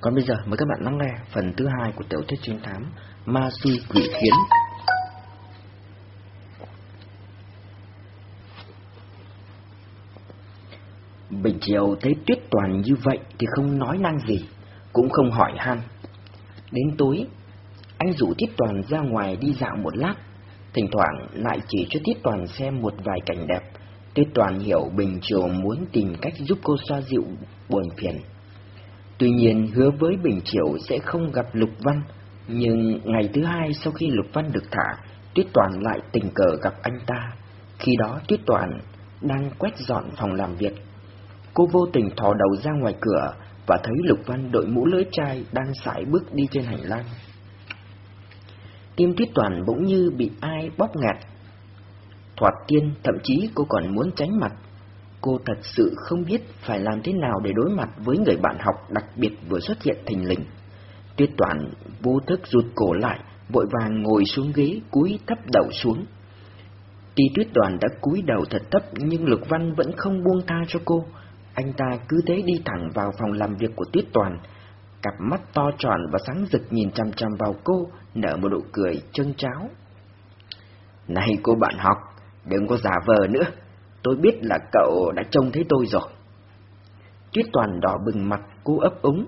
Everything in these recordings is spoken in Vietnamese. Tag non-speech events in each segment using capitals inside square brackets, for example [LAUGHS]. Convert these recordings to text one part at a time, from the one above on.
Còn bây giờ mời các bạn lắng nghe phần thứ hai của tiểu thuyết trinh thám Ma Sư Quỷ Khiến. Bình chiều thấy Tuyết Toàn như vậy thì không nói năng gì, cũng không hỏi han. Đến tối, anh rủ Tuyết Toàn ra ngoài đi dạo một lát, thỉnh thoảng lại chỉ cho Tuyết Toàn xem một vài cảnh đẹp. Tuyết Toàn hiểu Bình chiều muốn tìm cách giúp cô xoa dịu buồn phiền. Tuy nhiên hứa với Bình triệu sẽ không gặp Lục Văn, nhưng ngày thứ hai sau khi Lục Văn được thả, Tuyết Toàn lại tình cờ gặp anh ta. Khi đó Tuyết Toàn đang quét dọn phòng làm việc. Cô vô tình thò đầu ra ngoài cửa và thấy Lục Văn đội mũ lưỡi chai đang sải bước đi trên hành lang. Tim Tuyết Toàn bỗng như bị ai bóp nghẹt. Thoạt tiên, thậm chí cô còn muốn tránh mặt Cô thật sự không biết phải làm thế nào để đối mặt với người bạn học đặc biệt vừa xuất hiện thình lình. Tuyết Toàn vô thức rụt cổ lại, vội vàng ngồi xuống ghế, cúi thấp đầu xuống. Tuy Tuyết Toàn đã cúi đầu thật thấp nhưng Lục Văn vẫn không buông tha cho cô. Anh ta cứ thế đi thẳng vào phòng làm việc của Tuyết Toàn, cặp mắt to tròn và sáng rực nhìn chằm chằm vào cô, nở một nụ cười trân cháo. Này cô bạn học, đừng có giả vờ nữa, Tôi biết là cậu đã trông thấy tôi rồi. Tuyết Toàn đỏ bừng mặt, cô ấp úng.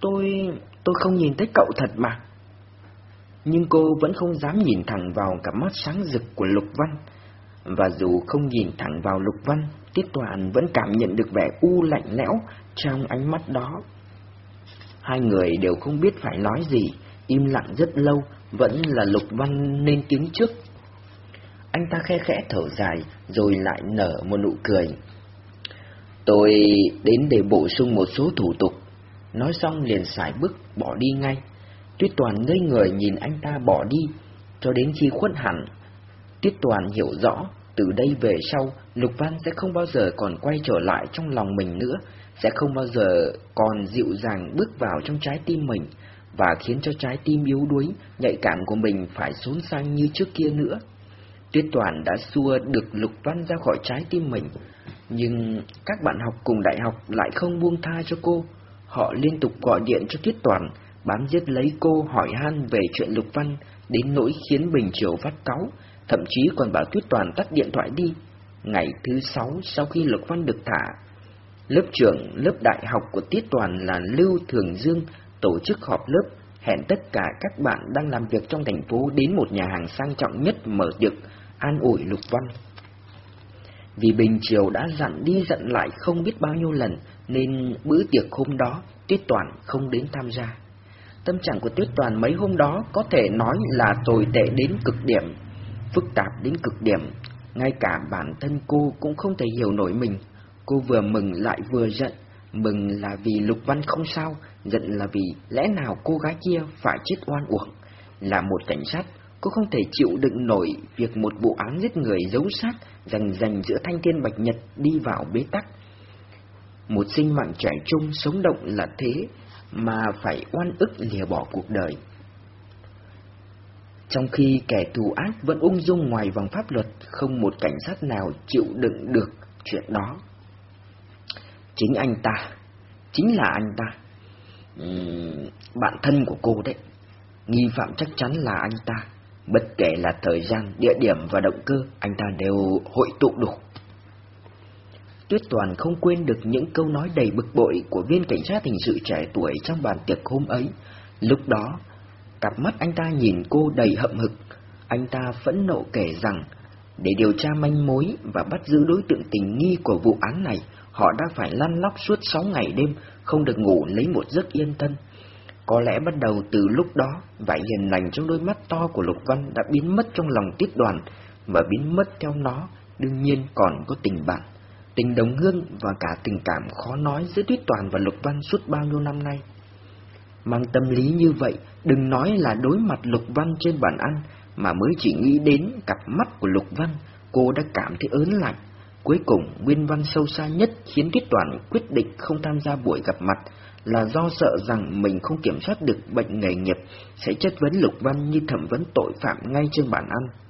Tôi... tôi không nhìn thấy cậu thật mà. Nhưng cô vẫn không dám nhìn thẳng vào cặp mắt sáng rực của Lục Văn. Và dù không nhìn thẳng vào Lục Văn, Tuyết Toàn vẫn cảm nhận được vẻ u lạnh lẽo trong ánh mắt đó. Hai người đều không biết phải nói gì, im lặng rất lâu, vẫn là Lục Văn nên tiếng trước anh ta khe khẽ thở dài, rồi lại nở một nụ cười. Tôi đến để bổ sung một số thủ tục. Nói xong liền xài bước bỏ đi ngay. Tuyết Toàn ngây người nhìn anh ta bỏ đi, cho đến khi khuất hẳn. Tuyết Toàn hiểu rõ, từ đây về sau, Lục Văn sẽ không bao giờ còn quay trở lại trong lòng mình nữa, sẽ không bao giờ còn dịu dàng bước vào trong trái tim mình, và khiến cho trái tim yếu đuối, nhạy cảm của mình phải xốn sang như trước kia nữa. Tuyết Toàn đã xua được Lục Văn ra khỏi trái tim mình, nhưng các bạn học cùng đại học lại không buông tha cho cô. Họ liên tục gọi điện cho Tuyết Toàn, bám giết lấy cô hỏi han về chuyện Lục Văn, đến nỗi khiến Bình Triều phát cáu, thậm chí còn bảo Tuyết Toàn tắt điện thoại đi. Ngày thứ sáu sau khi Lục Văn được thả, lớp trưởng lớp đại học của Tuyết Toàn là Lưu Thường Dương tổ chức họp lớp, hẹn tất cả các bạn đang làm việc trong thành phố đến một nhà hàng sang trọng nhất mở tiệc an ủi Lục Văn. Vì Bình Triều đã dặn đi dặn lại không biết bao nhiêu lần, nên bữa tiệc hôm đó Tuyết Toàn không đến tham gia. Tâm trạng của Tuyết Toàn mấy hôm đó có thể nói là tồi tệ đến cực điểm, phức tạp đến cực điểm. Ngay cả bản thân cô cũng không thể hiểu nổi mình. Cô vừa mừng lại vừa giận, mừng là vì Lục Văn không sao, giận là vì lẽ nào cô gái kia phải chết oan uổng. Là một cảnh sát, Cô không thể chịu đựng nổi việc một vụ án giết người giấu sát dành dành giữa thanh thiên bạch nhật đi vào bế tắc. Một sinh mạng trẻ trung sống động là thế mà phải oan ức lìa bỏ cuộc đời. Trong khi kẻ thù ác vẫn ung dung ngoài vòng pháp luật, không một cảnh sát nào chịu đựng được chuyện đó. Chính anh ta, chính là anh ta, uhm, bạn thân của cô đấy, nghi phạm chắc chắn là anh ta. Bất kể là thời gian, địa điểm và động cơ, anh ta đều hội tụ đủ. Tuyết Toàn không quên được những câu nói đầy bực bội của viên cảnh sát hình sự trẻ tuổi trong bàn tiệc hôm ấy. Lúc đó, cặp mắt anh ta nhìn cô đầy hậm hực. Anh ta phẫn nộ kể rằng, để điều tra manh mối và bắt giữ đối tượng tình nghi của vụ án này, họ đã phải lăn lóc suốt sáu ngày đêm, không được ngủ lấy một giấc yên thân. Có lẽ bắt đầu từ lúc đó, vải hiền lành trong đôi mắt to của Lục Văn đã biến mất trong lòng tiết đoàn, và biến mất theo nó, đương nhiên còn có tình bạn, tình đồng hương và cả tình cảm khó nói giữa Tuyết Toàn và Lục Văn suốt bao nhiêu năm nay. Mang tâm lý như vậy, đừng nói là đối mặt Lục Văn trên bàn ăn, mà mới chỉ nghĩ đến cặp mắt của Lục Văn, cô đã cảm thấy ớn lạnh. Cuối cùng, nguyên văn sâu xa nhất khiến Tuyết Toàn quyết định không tham gia buổi gặp mặt, là do sợ rằng mình không kiểm soát được bệnh nghề nghiệp sẽ chất vấn Lục Văn như thẩm vấn tội phạm ngay trên bàn ăn.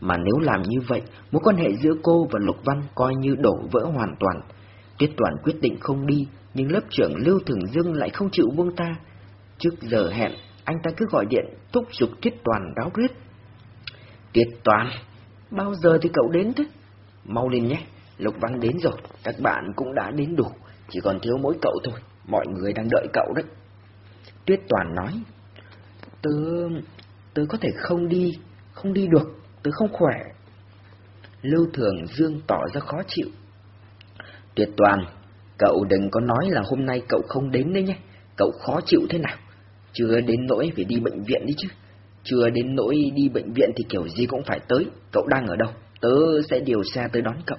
Mà nếu làm như vậy, mối quan hệ giữa cô và Lục Văn coi như đổ vỡ hoàn toàn. Tuyết Toàn quyết định không đi, nhưng lớp trưởng Lưu Thường Dương lại không chịu buông ta. Trước giờ hẹn, anh ta cứ gọi điện thúc giục Tuyết Toàn ráo riết. Tuyết Toàn, bao giờ thì cậu đến thế? Mau lên nhé, Lục Văn đến rồi, các bạn cũng đã đến đủ, chỉ còn thiếu mỗi cậu thôi, mọi người đang đợi cậu đấy. Tuyết Toàn nói, tớ, tớ có thể không đi, không đi được, tớ không khỏe. Lưu Thường Dương tỏ ra khó chịu. Tuyệt Toàn, cậu đừng có nói là hôm nay cậu không đến đấy nhé, cậu khó chịu thế nào? Chưa đến nỗi phải đi bệnh viện đi chứ. Chưa đến nỗi đi bệnh viện thì kiểu gì cũng phải tới, cậu đang ở đâu? Tớ sẽ điều xe tới đón cậu.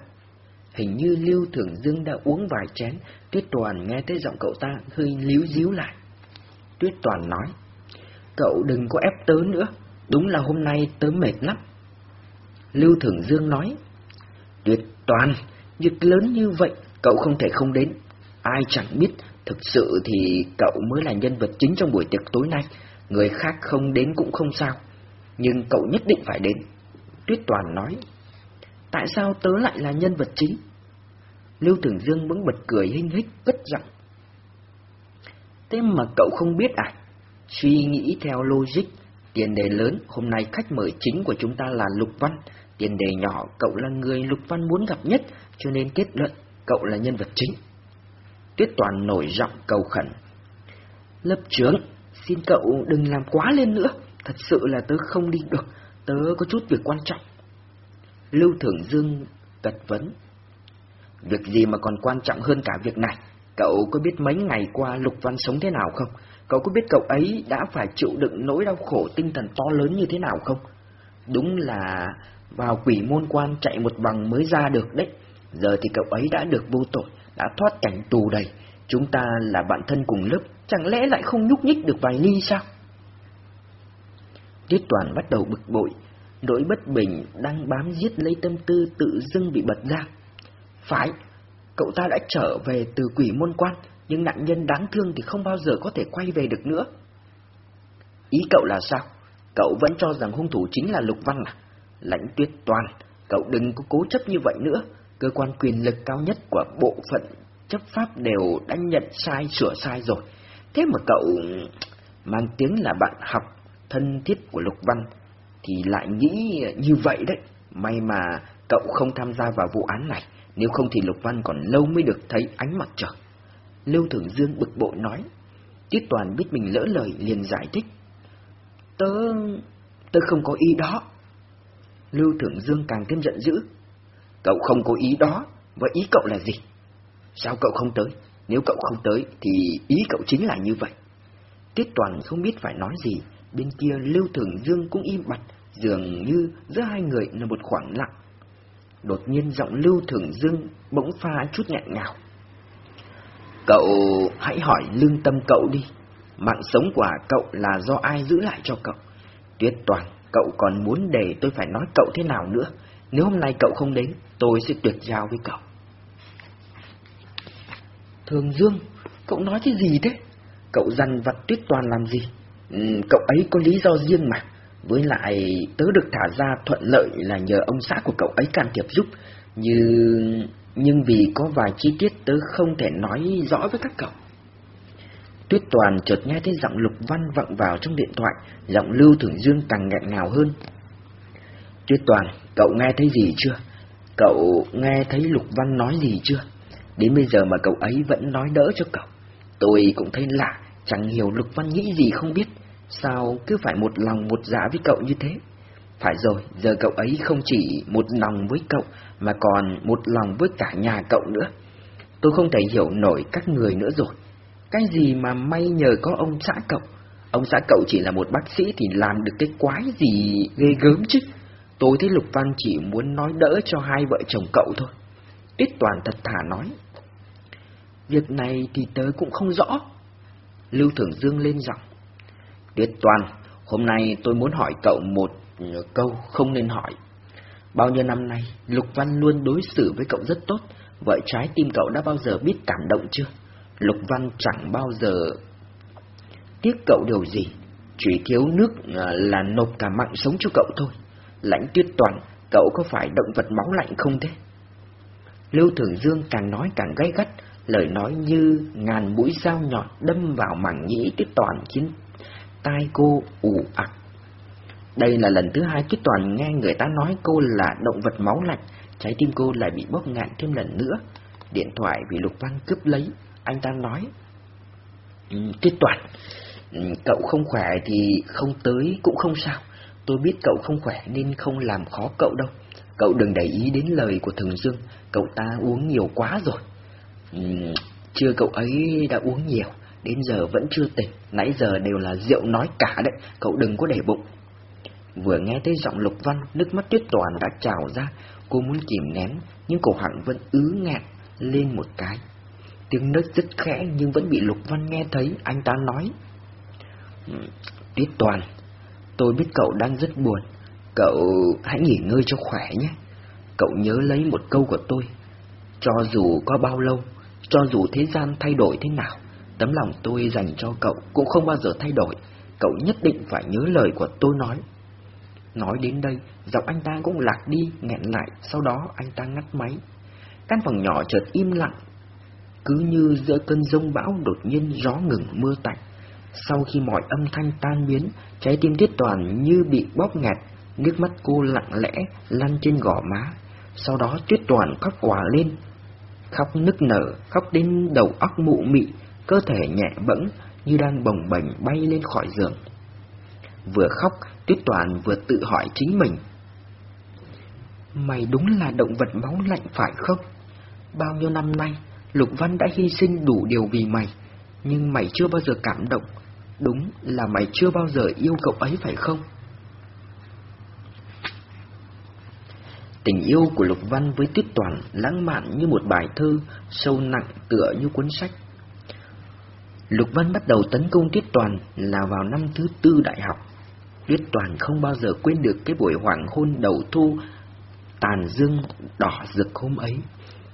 Hình như Lưu thượng Dương đã uống vài chén, Tuyết Toàn nghe thấy giọng cậu ta hơi líu díu lại. Tuyết Toàn nói, cậu đừng có ép tớ nữa, đúng là hôm nay tớ mệt lắm. Lưu thượng Dương nói, Tuyết Toàn, việc lớn như vậy, cậu không thể không đến. Ai chẳng biết, thực sự thì cậu mới là nhân vật chính trong buổi tiệc tối nay, người khác không đến cũng không sao. Nhưng cậu nhất định phải đến. Tuyết Toàn nói, tại sao tớ lại là nhân vật chính? Lưu Thường Dương bỗng bật cười hinh hích, cất giọng. Thế mà cậu không biết à? Suy nghĩ theo logic, tiền đề lớn, hôm nay khách mời chính của chúng ta là Lục Văn, tiền đề nhỏ, cậu là người Lục Văn muốn gặp nhất, cho nên kết luận, cậu là nhân vật chính. Tuyết Toàn nổi giọng cầu khẩn. Lớp trưởng, xin cậu đừng làm quá lên nữa, thật sự là tớ không đi được, tớ có chút việc quan trọng. Lưu Thường Dương tật vấn. Việc gì mà còn quan trọng hơn cả việc này? Cậu có biết mấy ngày qua Lục Văn sống thế nào không? Cậu có biết cậu ấy đã phải chịu đựng nỗi đau khổ tinh thần to lớn như thế nào không? Đúng là vào quỷ môn quan chạy một vòng mới ra được đấy. Giờ thì cậu ấy đã được vô tội, đã thoát cảnh tù đầy. Chúng ta là bạn thân cùng lớp, chẳng lẽ lại không nhúc nhích được vài ly sao? Tiết Toàn bắt đầu bực bội, nỗi bất bình đang bám giết lấy tâm tư tự dưng bị bật ra. Phải, cậu ta đã trở về từ quỷ môn quan, nhưng nạn nhân đáng thương thì không bao giờ có thể quay về được nữa. Ý cậu là sao? Cậu vẫn cho rằng hung thủ chính là Lục Văn à? Lãnh tuyết toàn, cậu đừng có cố chấp như vậy nữa. Cơ quan quyền lực cao nhất của bộ phận chấp pháp đều đã nhận sai sửa sai rồi. Thế mà cậu mang tiếng là bạn học thân thiết của Lục Văn thì lại nghĩ như vậy đấy. May mà cậu không tham gia vào vụ án này, nếu không thì Lục Văn còn lâu mới được thấy ánh mặt trời. Lưu Thường Dương bực bội nói. Tiết Toàn biết mình lỡ lời liền giải thích. Tớ... tớ không có ý đó. Lưu Thường Dương càng thêm giận dữ. Cậu không có ý đó, vậy ý cậu là gì? Sao cậu không tới? Nếu cậu không tới thì ý cậu chính là như vậy. Tiết Toàn không biết phải nói gì, bên kia Lưu Thường Dương cũng im bặt, dường như giữa hai người là một khoảng lặng. Đột nhiên giọng Lưu Thường Dương bỗng pha chút nhẹ ngào. Cậu hãy hỏi lương tâm cậu đi, mạng sống của cậu là do ai giữ lại cho cậu? Tuyết Toàn, cậu còn muốn để tôi phải nói cậu thế nào nữa? Nếu hôm nay cậu không đến, tôi sẽ tuyệt giao với cậu. Thường Dương, cậu nói cái gì thế? Cậu dằn vặt Tuyết Toàn làm gì? Ừ, cậu ấy có lý do riêng mà. Với lại, tớ được thả ra thuận lợi là nhờ ông xã của cậu ấy can thiệp giúp. Như... Nhưng vì có vài chi tiết tớ không thể nói rõ với các cậu. Tuyết Toàn chợt nghe thấy giọng Lục Văn vọng vào trong điện thoại, giọng Lưu Thường Dương càng nghẹn ngào hơn. Tuyết Toàn, cậu nghe thấy gì chưa? Cậu nghe thấy Lục Văn nói gì chưa? Đến bây giờ mà cậu ấy vẫn nói đỡ cho cậu. Tôi cũng thấy lạ, chẳng hiểu Lục Văn nghĩ gì không biết. Sao cứ phải một lòng một dạ với cậu như thế? Phải rồi, giờ cậu ấy không chỉ một lòng với cậu, mà còn một lòng với cả nhà cậu nữa. Tôi không thể hiểu nổi các người nữa rồi. Cái gì mà may nhờ có ông xã cậu? Ông xã cậu chỉ là một bác sĩ thì làm được cái quái gì ghê gớm chứ. Tôi thấy Lục Văn chỉ muốn nói đỡ cho hai vợ chồng cậu thôi. Tuyết Toàn thật thà nói. Việc này thì tớ cũng không rõ. Lưu Thường Dương lên giọng. Tuyết Toàn, hôm nay tôi muốn hỏi cậu một ừ, câu không nên hỏi. Bao nhiêu năm nay, Lục Văn luôn đối xử với cậu rất tốt, vậy trái tim cậu đã bao giờ biết cảm động chưa? Lục Văn chẳng bao giờ tiếc cậu điều gì, chỉ thiếu nước à, là nộp cả mạng sống cho cậu thôi. Lãnh tuyết toàn, cậu có phải động vật máu lạnh không thế? Lưu Thường Dương càng nói càng gay gắt, lời nói như ngàn mũi dao nhọn đâm vào mảng nhĩ Tuyết Toàn khiến tai cô ù ặc. Đây là lần thứ hai Tuyết Toàn nghe người ta nói cô là động vật máu lạnh, trái tim cô lại bị bóp ngạn thêm lần nữa. Điện thoại bị Lục Văn cướp lấy, anh ta nói. Ừ, Tuyết Toàn, ừ, cậu không khỏe thì không tới cũng không sao. Tôi biết cậu không khỏe nên không làm khó cậu đâu. Cậu đừng để ý đến lời của Thường Dương, cậu ta uống nhiều quá rồi. Ừ, chưa cậu ấy đã uống nhiều, đến giờ vẫn chưa tỉnh, nãy giờ đều là rượu nói cả đấy, cậu đừng có để bụng. Vừa nghe thấy giọng Lục Văn, nước mắt tuyết toàn đã trào ra, cô muốn kìm nén, nhưng cổ họng vẫn ứ ngạn lên một cái. Tiếng nấc rất khẽ nhưng vẫn bị Lục Văn nghe thấy, anh ta nói. Ừ, tuyết toàn, tôi biết cậu đang rất buồn, cậu hãy nghỉ ngơi cho khỏe nhé. Cậu nhớ lấy một câu của tôi, cho dù có bao lâu, cho dù thế gian thay đổi thế nào, tấm lòng tôi dành cho cậu cũng không bao giờ thay đổi. Cậu nhất định phải nhớ lời của tôi nói. Nói đến đây, giọng anh ta cũng lạc đi, nghẹn lại, sau đó anh ta ngắt máy. Căn phòng nhỏ chợt im lặng, cứ như giữa cơn rông bão đột nhiên gió ngừng mưa tạnh. Sau khi mọi âm thanh tan biến, trái tim Tiết Toàn như bị bóp nghẹt, nước mắt cô lặng lẽ lăn trên gò má. Sau đó Tuyết Toàn khóc quả lên, khóc nức nở, khóc đến đầu óc mụ mị, cơ thể nhẹ bẫng như đang bồng bềnh bay lên khỏi giường. Vừa khóc, Tuyết Toàn vừa tự hỏi chính mình. Mày đúng là động vật máu lạnh phải không? Bao nhiêu năm nay, Lục Văn đã hy sinh đủ điều vì mày, nhưng mày chưa bao giờ cảm động. Đúng là mày chưa bao giờ yêu cậu ấy phải không? Tình yêu của Lục Văn với Tuyết Toàn lãng mạn như một bài thơ, sâu nặng tựa như cuốn sách. Lục Văn bắt đầu tấn công Tuyết Toàn là vào năm thứ tư đại học. Tuyết Toàn không bao giờ quên được cái buổi hoàng hôn đầu thu tàn dương đỏ rực hôm ấy.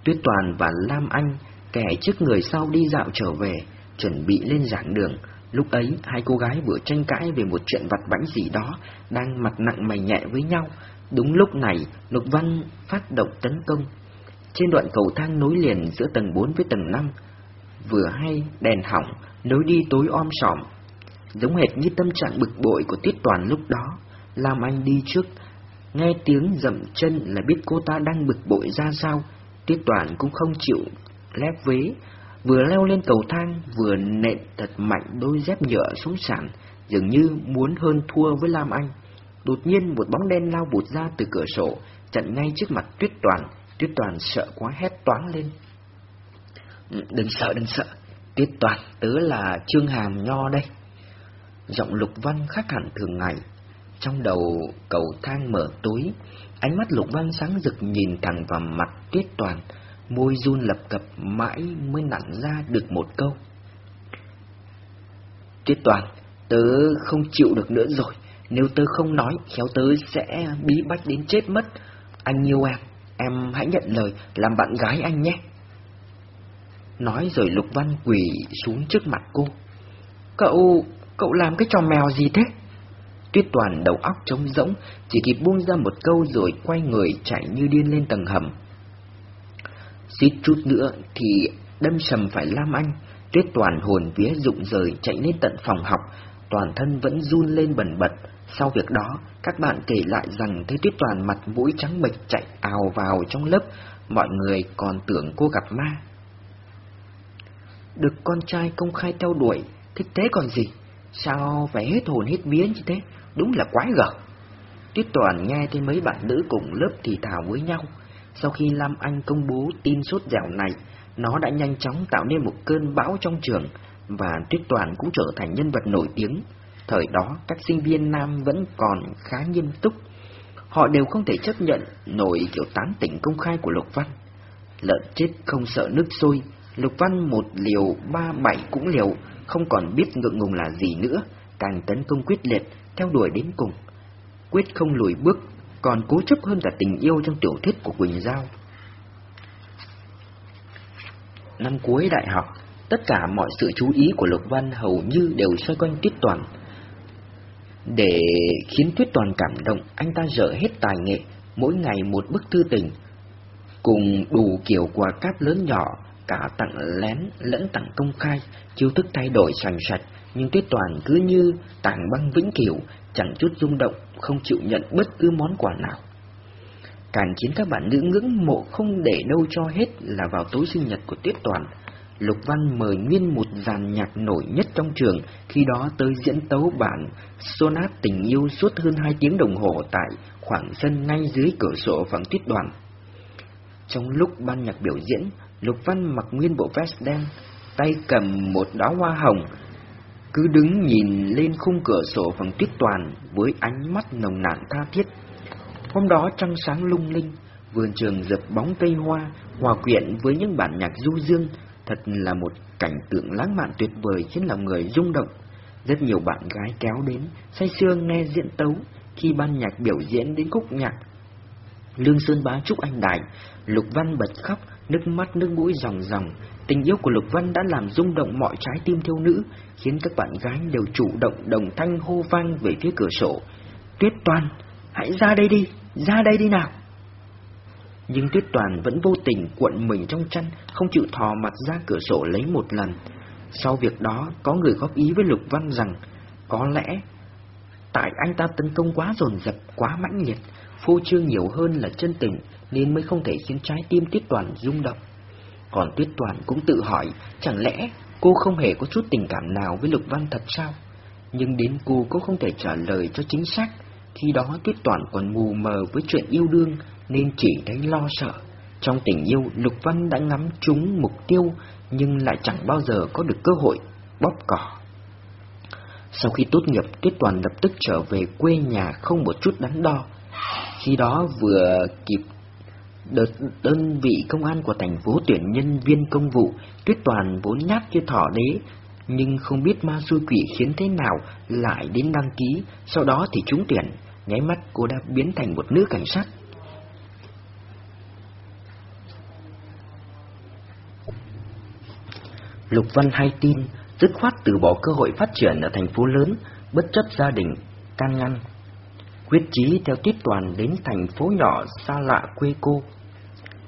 Tuyết Toàn và Lam Anh kẻ trước người sau đi dạo trở về, chuẩn bị lên giảng đường. Lúc ấy, hai cô gái vừa tranh cãi về một chuyện vặt vãnh gì đó, đang mặt nặng mày nhẹ với nhau. Đúng lúc này, Lục Văn phát động tấn công. Trên đoạn cầu thang nối liền giữa tầng 4 với tầng 5, vừa hay đèn hỏng, lối đi tối om sòm. Giống hệt như tâm trạng bực bội của Tiết Toàn lúc đó, Lam Anh đi trước, nghe tiếng dậm chân là biết cô ta đang bực bội ra sao. Tiết Toàn cũng không chịu lép vế, vừa leo lên cầu thang vừa nện thật mạnh đôi dép nhựa xuống sàn, dường như muốn hơn thua với Lam Anh. Đột nhiên một bóng đen lao bụt ra từ cửa sổ, chặn ngay trước mặt Tuyết Toàn. Tuyết Toàn sợ quá hét toáng lên. Ừ, đừng sợ, đừng sợ. Tuyết Toàn, tớ là Trương Hàm Nho đây. Giọng Lục Văn khác hẳn thường ngày. Trong đầu cầu thang mở tối, ánh mắt Lục Văn sáng rực nhìn thẳng vào mặt Tuyết Toàn, môi run lập cập mãi mới nặn ra được một câu. Tuyết Toàn, tớ không chịu được nữa rồi, nếu tớ không nói, khéo tớ sẽ bí bách đến chết mất. Anh yêu em, em hãy nhận lời làm bạn gái anh nhé. Nói rồi Lục Văn quỳ xuống trước mặt cô. Cậu, cậu làm cái trò mèo gì thế? Tuyết Toàn đầu óc trống rỗng, chỉ kịp buông ra một câu rồi quay người chạy như điên lên tầng hầm. Xít chút nữa thì đâm sầm phải Lam Anh, Tuyết Toàn hồn vía rụng rời chạy lên tận phòng học, toàn thân vẫn run lên bần bật. Sau việc đó, các bạn kể lại rằng thấy Tuyết Toàn mặt mũi trắng bệch chạy ào vào trong lớp, mọi người còn tưởng cô gặp ma. Được con trai công khai theo đuổi, thích thế còn gì? Sao phải hết hồn hết vía như thế? Đúng là quái gở. Tuyết Toàn nghe thấy mấy bạn nữ cùng lớp thì thào với nhau. Sau khi Lam Anh công bố tin sốt dẻo này, nó đã nhanh chóng tạo nên một cơn bão trong trường, và Tuyết Toàn cũng trở thành nhân vật nổi tiếng. Thời đó, các sinh viên nam vẫn còn khá nghiêm túc. Họ đều không thể chấp nhận nổi kiểu tán tỉnh công khai của Lục Văn. Lợn chết không sợ nước sôi, Lục Văn một liều ba bảy cũng liều, không còn biết ngượng ngùng là gì nữa, càng tấn công quyết liệt, theo đuổi đến cùng. Quyết không lùi bước, còn cố chấp hơn cả tình yêu trong tiểu thuyết của Quỳnh Giao. Năm cuối đại học, tất cả mọi sự chú ý của Lục Văn hầu như đều xoay quanh Tuyết Toàn. Để khiến Tuyết Toàn cảm động, anh ta dở hết tài nghệ, mỗi ngày một bức thư tình, cùng đủ kiểu quà cáp lớn nhỏ, cả tặng lén lẫn tặng công khai, chiêu thức thay đổi sành sạch, nhưng Tuyết Toàn cứ như tảng băng vĩnh cửu, chẳng chút rung động, không chịu nhận bất cứ món quà nào. Càng khiến các bạn nữ ngưỡng mộ không để đâu cho hết là vào tối sinh nhật của Tuyết Toàn. Lục Văn mời nguyên một dàn nhạc nổi nhất trong trường, khi đó tới diễn tấu bản Sonat tình yêu suốt hơn hai tiếng đồng hồ tại khoảng sân ngay dưới cửa sổ phòng Tuyết Đoàn. Trong lúc ban nhạc biểu diễn, Lục Văn mặc nguyên bộ vest đen, tay cầm một đóa hoa hồng, cứ đứng nhìn lên khung cửa sổ phòng tuyết toàn với ánh mắt nồng nàn tha thiết. Hôm đó trăng sáng lung linh, vườn trường dập bóng cây hoa, hòa quyện với những bản nhạc du dương, thật là một cảnh tượng lãng mạn tuyệt vời khiến lòng người rung động. Rất nhiều bạn gái kéo đến, say sưa nghe diễn tấu, khi ban nhạc biểu diễn đến khúc nhạc. Lương Sơn Bá chúc anh đại, Lục Văn bật khóc, nước mắt nước mũi ròng ròng. Tình yêu của Lục Văn đã làm rung động mọi trái tim thiếu nữ, khiến các bạn gái đều chủ động đồng thanh hô vang về phía cửa sổ. Tuyết Toàn, hãy ra đây đi, ra đây đi nào. Nhưng Tuyết Toàn vẫn vô tình cuộn mình trong chăn, không chịu thò mặt ra cửa sổ lấy một lần. Sau việc đó, có người góp ý với Lục Văn rằng, có lẽ tại anh ta tấn công quá dồn dập, quá mãnh liệt, phô trương nhiều hơn là chân tình, nên mới không thể khiến trái tim Tuyết Toàn rung động. Còn Tuyết Toàn cũng tự hỏi, chẳng lẽ cô không hề có chút tình cảm nào với Lục Văn thật sao? Nhưng đến cô cũng không thể trả lời cho chính xác. Khi đó Tuyết Toàn còn mù mờ với chuyện yêu đương nên chỉ thấy lo sợ. Trong tình yêu, Lục Văn đã ngắm trúng mục tiêu nhưng lại chẳng bao giờ có được cơ hội bóp cỏ. Sau khi tốt nghiệp, Tuyết Toàn lập tức trở về quê nhà không một chút đắn đo. Khi đó vừa kịp đợt đơn vị công an của thành phố tuyển nhân viên công vụ, Tuyết Toàn vốn nhát như thỏ đế, nhưng không biết ma xui quỷ khiến thế nào lại đến đăng ký, sau đó thì trúng tuyển, nháy mắt cô đã biến thành một nữ cảnh sát. Lục Văn hay tin, dứt khoát từ bỏ cơ hội phát triển ở thành phố lớn, bất chấp gia đình, can ngăn. Quyết chí theo Tuyết Toàn đến thành phố nhỏ xa lạ quê cô.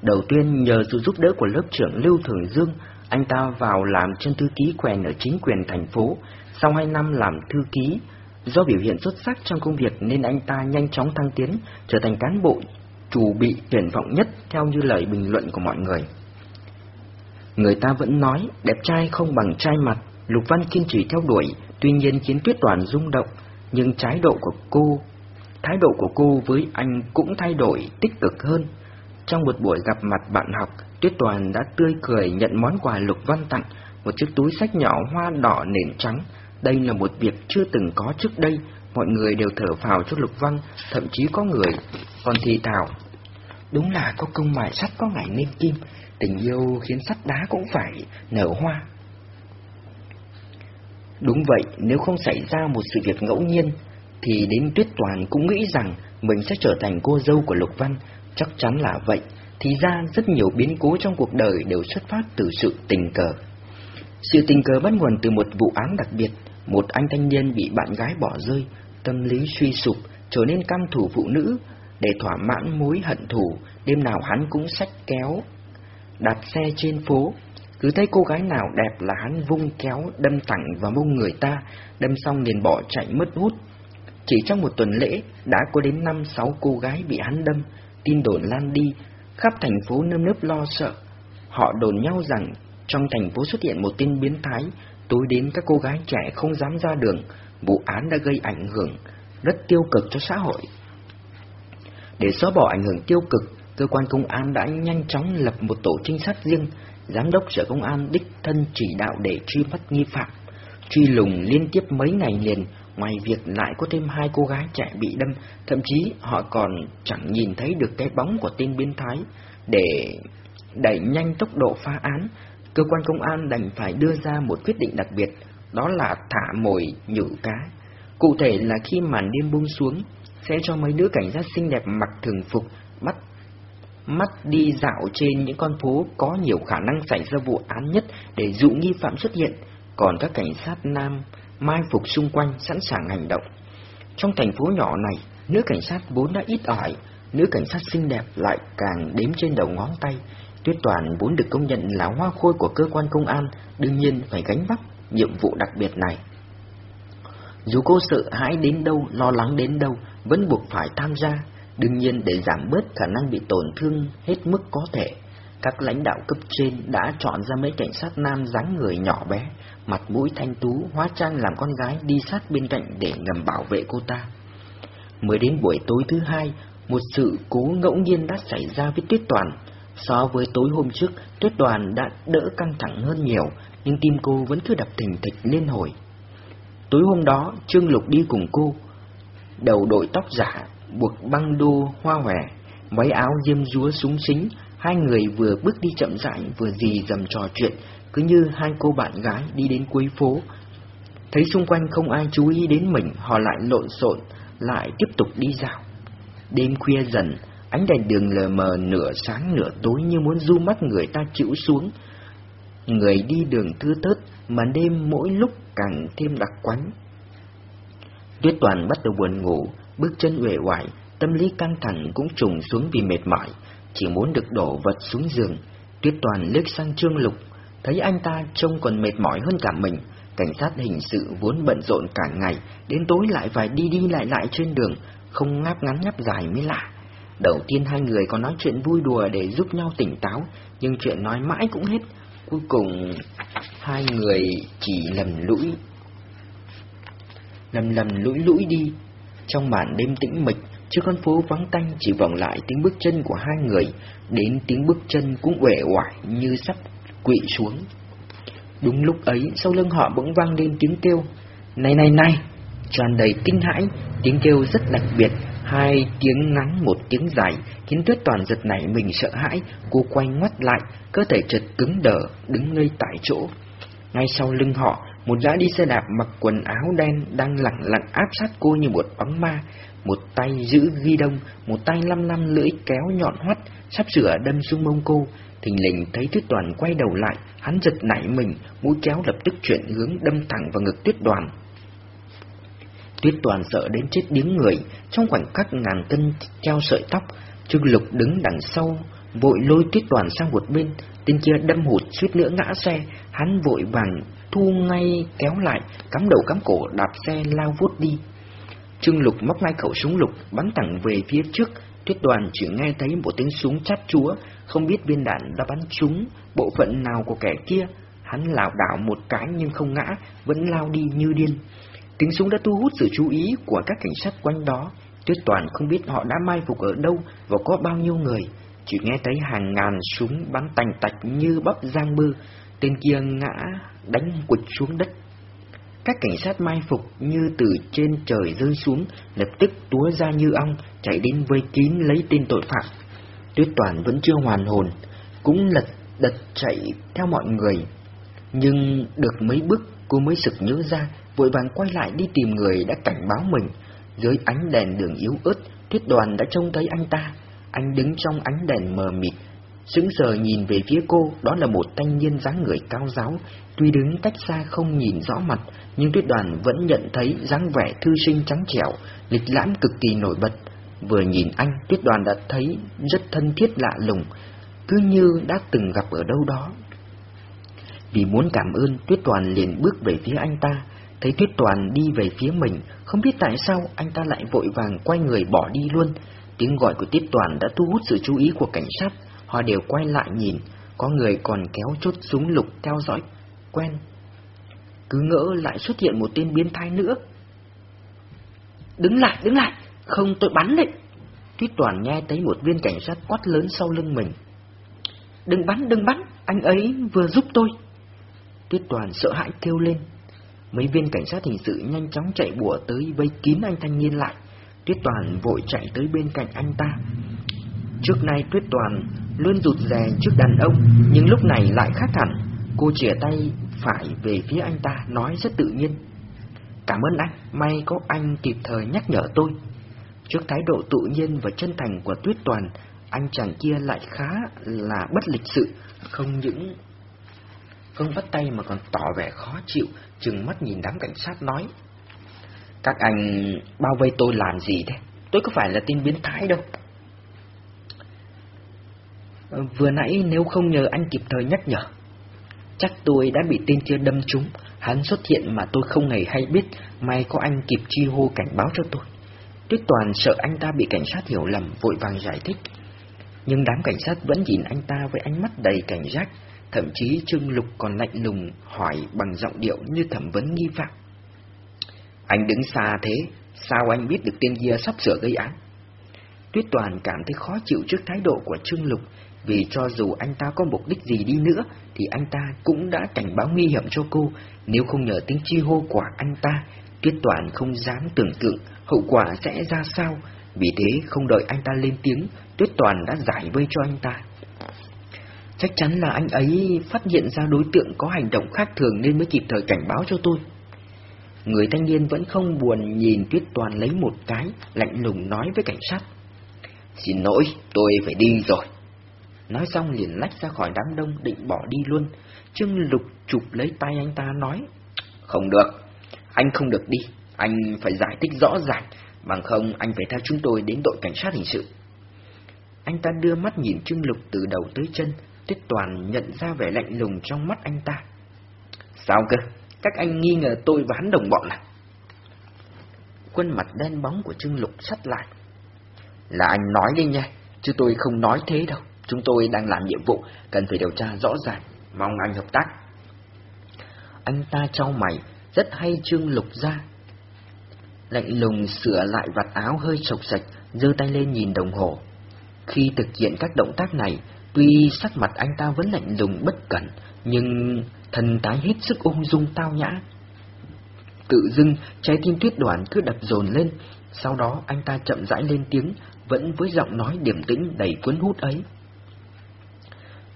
Đầu tiên nhờ sự giúp đỡ của lớp trưởng Lưu Thường Dương, anh ta vào làm chân thư ký quèn ở chính quyền thành phố. Sau hai năm làm thư ký, do biểu hiện xuất sắc trong công việc nên anh ta nhanh chóng thăng tiến, trở thành cán bộ chủ bị tuyển vọng nhất theo như lời bình luận của mọi người. Người ta vẫn nói đẹp trai không bằng trai mặt, Lục Văn kiên trì theo đuổi, tuy nhiên khiến Tuyết Toàn rung động, nhưng trái độ của cô, thái độ của cô với anh cũng thay đổi tích cực hơn. Trong một buổi gặp mặt bạn học, Tuyết Toàn đã tươi cười nhận món quà Lục Văn tặng, một chiếc túi sách nhỏ hoa đỏ nền trắng. Đây là một việc chưa từng có trước đây, mọi người đều thở phào cho Lục Văn, thậm chí có người còn thì thào. Đúng là có công mài sắt có ngày nên kim, tình yêu khiến sắt đá cũng phải nở hoa. Đúng vậy, nếu không xảy ra một sự việc ngẫu nhiên, thì đến Tuyết Toàn cũng nghĩ rằng mình sẽ trở thành cô dâu của Lục Văn, chắc chắn là vậy. Thì ra rất nhiều biến cố trong cuộc đời đều xuất phát từ sự tình cờ. Sự tình cờ bắt nguồn từ một vụ án đặc biệt, một anh thanh niên bị bạn gái bỏ rơi, tâm lý suy sụp, trở nên căm thủ phụ nữ, để thỏa mãn mối hận thù, đêm nào hắn cũng xách kéo, đạp xe trên phố, cứ thấy cô gái nào đẹp là hắn vung kéo đâm thẳng vào mông người ta, đâm xong liền bỏ chạy mất hút. Chỉ trong một tuần lễ, đã có đến năm sáu cô gái bị hắn đâm, tin đồn lan đi, khắp thành phố nơm nớp lo sợ. Họ đồn nhau rằng trong thành phố xuất hiện một tên biến thái, tối đến các cô gái trẻ không dám ra đường, vụ án đã gây ảnh hưởng rất tiêu cực cho xã hội. Để xóa bỏ ảnh hưởng tiêu cực, cơ quan công an đã nhanh chóng lập một tổ trinh sát riêng, giám đốc sở công an đích thân chỉ đạo để truy bắt nghi phạm. Truy lùng liên tiếp mấy ngày liền, ngoài việc lại có thêm hai cô gái trẻ bị đâm, thậm chí họ còn chẳng nhìn thấy được cái bóng của tên biến thái. Để đẩy nhanh tốc độ phá án, cơ quan công an đành phải đưa ra một quyết định đặc biệt, đó là thả mồi nhử cá. Cụ thể là khi màn đêm buông xuống, sẽ cho mấy đứa cảnh sát xinh đẹp mặc thường phục bắt mắt đi dạo trên những con phố có nhiều khả năng xảy ra vụ án nhất để dụ nghi phạm xuất hiện, còn các cảnh sát nam mai phục xung quanh sẵn sàng hành động. Trong thành phố nhỏ này, nữ cảnh sát vốn đã ít ỏi, nữ cảnh sát xinh đẹp lại càng đếm trên đầu ngón tay. Tuyết Toàn vốn được công nhận là hoa khôi của cơ quan công an, đương nhiên phải gánh vác nhiệm vụ đặc biệt này. Dù cô sợ hãi đến đâu, lo lắng đến đâu, vẫn buộc phải tham gia, đương nhiên để giảm bớt khả năng bị tổn thương hết mức có thể. Các lãnh đạo cấp trên đã chọn ra mấy cảnh sát nam dáng người nhỏ bé, mặt mũi thanh tú, hóa trang làm con gái đi sát bên cạnh để ngầm bảo vệ cô ta. Mới đến buổi tối thứ hai, một sự cố ngẫu nhiên đã xảy ra với Tuyết Toàn. So với tối hôm trước, Tuyết Toàn đã đỡ căng thẳng hơn nhiều, nhưng tim cô vẫn cứ đập thình thịch liên hồi. Tối hôm đó, Trương Lục đi cùng cô, đầu đội tóc giả, buộc băng đô hoa hòe, váy áo diêm dúa súng xính, hai người vừa bước đi chậm rãi vừa dì dầm trò chuyện, cứ như hai cô bạn gái đi đến cuối phố. Thấy xung quanh không ai chú ý đến mình, họ lại lộn xộn, lại tiếp tục đi dạo. Đêm khuya dần, ánh đèn đường lờ mờ nửa sáng nửa tối như muốn du mắt người ta chịu xuống. Người đi đường thưa thớt, mà đêm mỗi lúc càng thêm đặc quánh. Tuyết Toàn bắt đầu buồn ngủ, bước chân uể oải, tâm lý căng thẳng cũng trùng xuống vì mệt mỏi, chỉ muốn được đổ vật xuống giường. Tuyết Toàn liếc sang Trương Lục, thấy anh ta trông còn mệt mỏi hơn cả mình. Cảnh sát hình sự vốn bận rộn cả ngày, đến tối lại phải đi đi lại lại trên đường, không ngáp ngắn ngáp dài mới lạ. Đầu tiên hai người có nói chuyện vui đùa để giúp nhau tỉnh táo, nhưng chuyện nói mãi cũng hết. Cuối cùng, hai người chỉ lầm lũi. Lầm lầm lũi lũi đi. Trong màn đêm tĩnh mịch, trên con phố vắng tanh chỉ vọng lại tiếng bước chân của hai người, đến tiếng bước chân cũng uể oải như sắp quỵ xuống. Đúng lúc ấy, sau lưng họ bỗng vang lên tiếng kêu. Này này này! tràn đầy kinh hãi, tiếng kêu rất đặc biệt, hai tiếng ngắn một tiếng dài, khiến Tuyết Toàn giật nảy mình sợ hãi, cô quay ngoắt lại, cơ thể chợt cứng đờ, đứng ngây tại chỗ. Ngay sau lưng họ, một gã đi xe đạp mặc quần áo đen đang lặng lặng áp sát cô như một bóng ma, một tay giữ ghi đông, một tay lăm lăm lưỡi kéo nhọn hoắt, sắp sửa đâm xuống mông cô. Thình lình thấy Tuyết Đoàn quay đầu lại, hắn giật nảy mình, mũi kéo lập tức chuyển hướng đâm thẳng vào ngực Tuyết Đoàn. Tuyết Toàn sợ đến chết điếng người, trong khoảnh khắc ngàn cân treo sợi tóc, Trương Lục đứng đằng sau, vội lôi Tuyết Toàn sang một bên, tên kia đâm hụt suýt nữa ngã xe, hắn vội vàng thu ngay kéo lại, cắm đầu cắm cổ đạp xe lao vút đi. Trương Lục móc ngay khẩu súng lục bắn thẳng về phía trước, Tuyết Đoàn chỉ nghe thấy một tiếng súng chát chúa, không biết viên đạn đã bắn trúng bộ phận nào của kẻ kia. Hắn lảo đảo một cái nhưng không ngã, vẫn lao đi như điên. Tiếng súng đã thu hút sự chú ý của các cảnh sát quanh đó. Tuyết Toàn không biết họ đã mai phục ở đâu và có bao nhiêu người. Chỉ nghe thấy hàng ngàn súng bắn tành tạch như bắp giang bư. Tên kia ngã, đánh quịch xuống đất. Các cảnh sát mai phục như từ trên trời rơi xuống, lập tức túa ra như ong, chạy đến vây kín lấy tên tội phạm. Tuyết Toàn vẫn chưa hoàn hồn, cũng lật đật chạy theo mọi người. Nhưng được mấy bước cô mới sực nhớ ra vội vàng quay lại đi tìm người đã cảnh báo mình. Dưới ánh đèn đường yếu ớt, Tuyết Đoàn đã trông thấy anh ta. Anh đứng trong ánh đèn mờ mịt, sững sờ nhìn về phía cô, đó là một thanh niên dáng người cao giáo. Tuy đứng cách xa không nhìn rõ mặt, nhưng Tuyết Đoàn vẫn nhận thấy dáng vẻ thư sinh trắng trẻo, lịch lãm cực kỳ nổi bật. Vừa nhìn anh, Tuyết Đoàn đã thấy rất thân thiết lạ lùng, cứ như đã từng gặp ở đâu đó. Vì muốn cảm ơn, Tuyết Đoàn liền bước về phía anh ta, Thấy Tuyết Toàn đi về phía mình, không biết tại sao anh ta lại vội vàng quay người bỏ đi luôn. Tiếng gọi của Tuyết Toàn đã thu hút sự chú ý của cảnh sát, họ đều quay lại nhìn, có người còn kéo chốt súng lục theo dõi quen. Cứ ngỡ lại xuất hiện một tên biến thái nữa. Đứng lại, đứng lại, không tôi bắn đấy. Tuyết Toàn nghe thấy một viên cảnh sát quát lớn sau lưng mình. Đừng bắn, đừng bắn, anh ấy vừa giúp tôi. Tuyết Toàn sợ hãi kêu lên, Mấy viên cảnh sát hình sự nhanh chóng chạy bùa tới vây kín anh thanh niên lại. Tuyết Toàn vội chạy tới bên cạnh anh ta. Trước nay Tuyết Toàn luôn rụt rè trước đàn ông, nhưng lúc này lại khác hẳn. Cô chìa tay phải về phía anh ta, nói rất tự nhiên. Cảm ơn anh, may có anh kịp thời nhắc nhở tôi. Trước thái độ tự nhiên và chân thành của Tuyết Toàn, anh chàng kia lại khá là bất lịch sự, không những không bắt tay mà còn tỏ vẻ khó chịu, chừng mắt nhìn đám cảnh sát nói. Các anh bao vây tôi làm gì thế? Tôi có phải là tin biến thái đâu. Ờ, vừa nãy nếu không nhờ anh kịp thời nhắc nhở, chắc tôi đã bị tên kia đâm trúng. Hắn xuất hiện mà tôi không hề hay biết, may có anh kịp chi hô cảnh báo cho tôi. Tuyết Toàn sợ anh ta bị cảnh sát hiểu lầm, vội vàng giải thích. Nhưng đám cảnh sát vẫn nhìn anh ta với ánh mắt đầy cảnh giác, thậm chí Trương Lục còn lạnh lùng hỏi bằng giọng điệu như thẩm vấn nghi phạm. Anh đứng xa thế, sao anh biết được tên kia sắp sửa gây án? Tuyết Toàn cảm thấy khó chịu trước thái độ của Trương Lục, vì cho dù anh ta có mục đích gì đi nữa, thì anh ta cũng đã cảnh báo nguy hiểm cho cô, nếu không nhờ tiếng chi hô của anh ta, Tuyết Toàn không dám tưởng tượng hậu quả sẽ ra sao, vì thế không đợi anh ta lên tiếng, Tuyết Toàn đã giải vây cho anh ta. Chắc chắn là anh ấy phát hiện ra đối tượng có hành động khác thường nên mới kịp thời cảnh báo cho tôi. Người thanh niên vẫn không buồn nhìn Tuyết Toàn lấy một cái, lạnh lùng nói với cảnh sát. Xin lỗi, tôi phải đi rồi. Nói xong liền lách ra khỏi đám đông định bỏ đi luôn. Trương Lục chụp lấy tay anh ta nói. Không được, anh không được đi, anh phải giải thích rõ ràng, bằng không anh phải theo chúng tôi đến đội cảnh sát hình sự. Anh ta đưa mắt nhìn Trương Lục từ đầu tới chân, Tuyết Toàn nhận ra vẻ lạnh lùng trong mắt anh ta. Sao cơ? Các anh nghi ngờ tôi và hắn đồng bọn à? Quân mặt đen bóng của Trương Lục sắt lại. Là anh nói đi nha, chứ tôi không nói thế đâu. Chúng tôi đang làm nhiệm vụ, cần phải điều tra rõ ràng, mong anh hợp tác. Anh ta trao mày, rất hay Trương Lục ra. Lạnh lùng sửa lại vạt áo hơi sộc sạch, giơ tay lên nhìn đồng hồ. Khi thực hiện các động tác này, tuy sắc mặt anh ta vẫn lạnh lùng bất cẩn, nhưng thần tái hết sức ung dung tao nhã. Tự dưng, trái tim tuyết đoàn cứ đập dồn lên, sau đó anh ta chậm rãi lên tiếng, vẫn với giọng nói điềm tĩnh đầy cuốn hút ấy.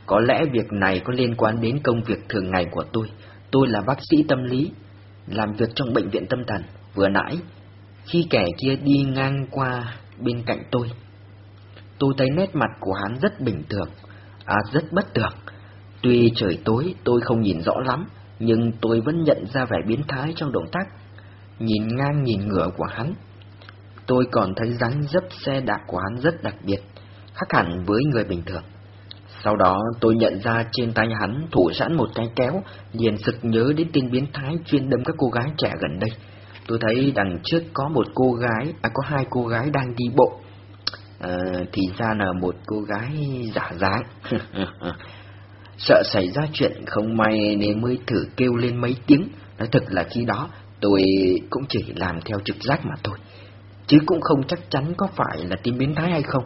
Có lẽ việc này có liên quan đến công việc thường ngày của tôi. Tôi là bác sĩ tâm lý, làm việc trong bệnh viện tâm thần. Vừa nãy, khi kẻ kia đi ngang qua bên cạnh tôi, tôi thấy nét mặt của hắn rất bình thường, à rất bất thường. Tuy trời tối tôi không nhìn rõ lắm, nhưng tôi vẫn nhận ra vẻ biến thái trong động tác, nhìn ngang nhìn ngửa của hắn. Tôi còn thấy dáng dấp xe đạp của hắn rất đặc biệt, khác hẳn với người bình thường. Sau đó tôi nhận ra trên tay hắn thủ sẵn một cái kéo, liền sực nhớ đến tên biến thái chuyên đâm các cô gái trẻ gần đây. Tôi thấy đằng trước có một cô gái, à có hai cô gái đang đi bộ. À, thì ra là một cô gái giả dáng. [LAUGHS] Sợ xảy ra chuyện không may nên mới thử kêu lên mấy tiếng. Nói thật là khi đó tôi cũng chỉ làm theo trực giác mà thôi. Chứ cũng không chắc chắn có phải là tin biến thái hay không.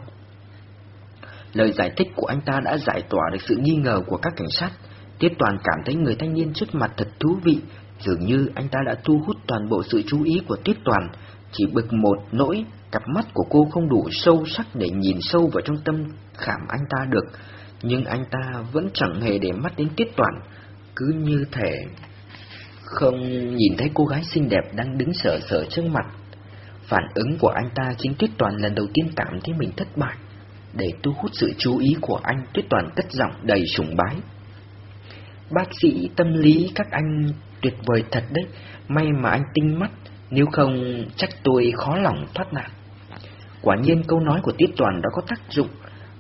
Lời giải thích của anh ta đã giải tỏa được sự nghi ngờ của các cảnh sát. Tiết Toàn cảm thấy người thanh niên trước mặt thật thú vị, dường như anh ta đã thu hút toàn bộ sự chú ý của Tiết Toàn. Chỉ bực một nỗi, cặp mắt của cô không đủ sâu sắc để nhìn sâu vào trong tâm khảm anh ta được. Nhưng anh ta vẫn chẳng hề để mắt đến Tiết Toàn, cứ như thể không nhìn thấy cô gái xinh đẹp đang đứng sợ sợ trước mặt. Phản ứng của anh ta chính Tuyết Toàn lần đầu tiên cảm thấy mình thất bại. Để thu hút sự chú ý của anh, Tuyết Toàn cất giọng đầy sùng bái. Bác sĩ tâm lý các anh tuyệt vời thật đấy, may mà anh tinh mắt, nếu không chắc tôi khó lòng thoát nạn. Quả nhiên câu nói của Tuyết Toàn đã có tác dụng.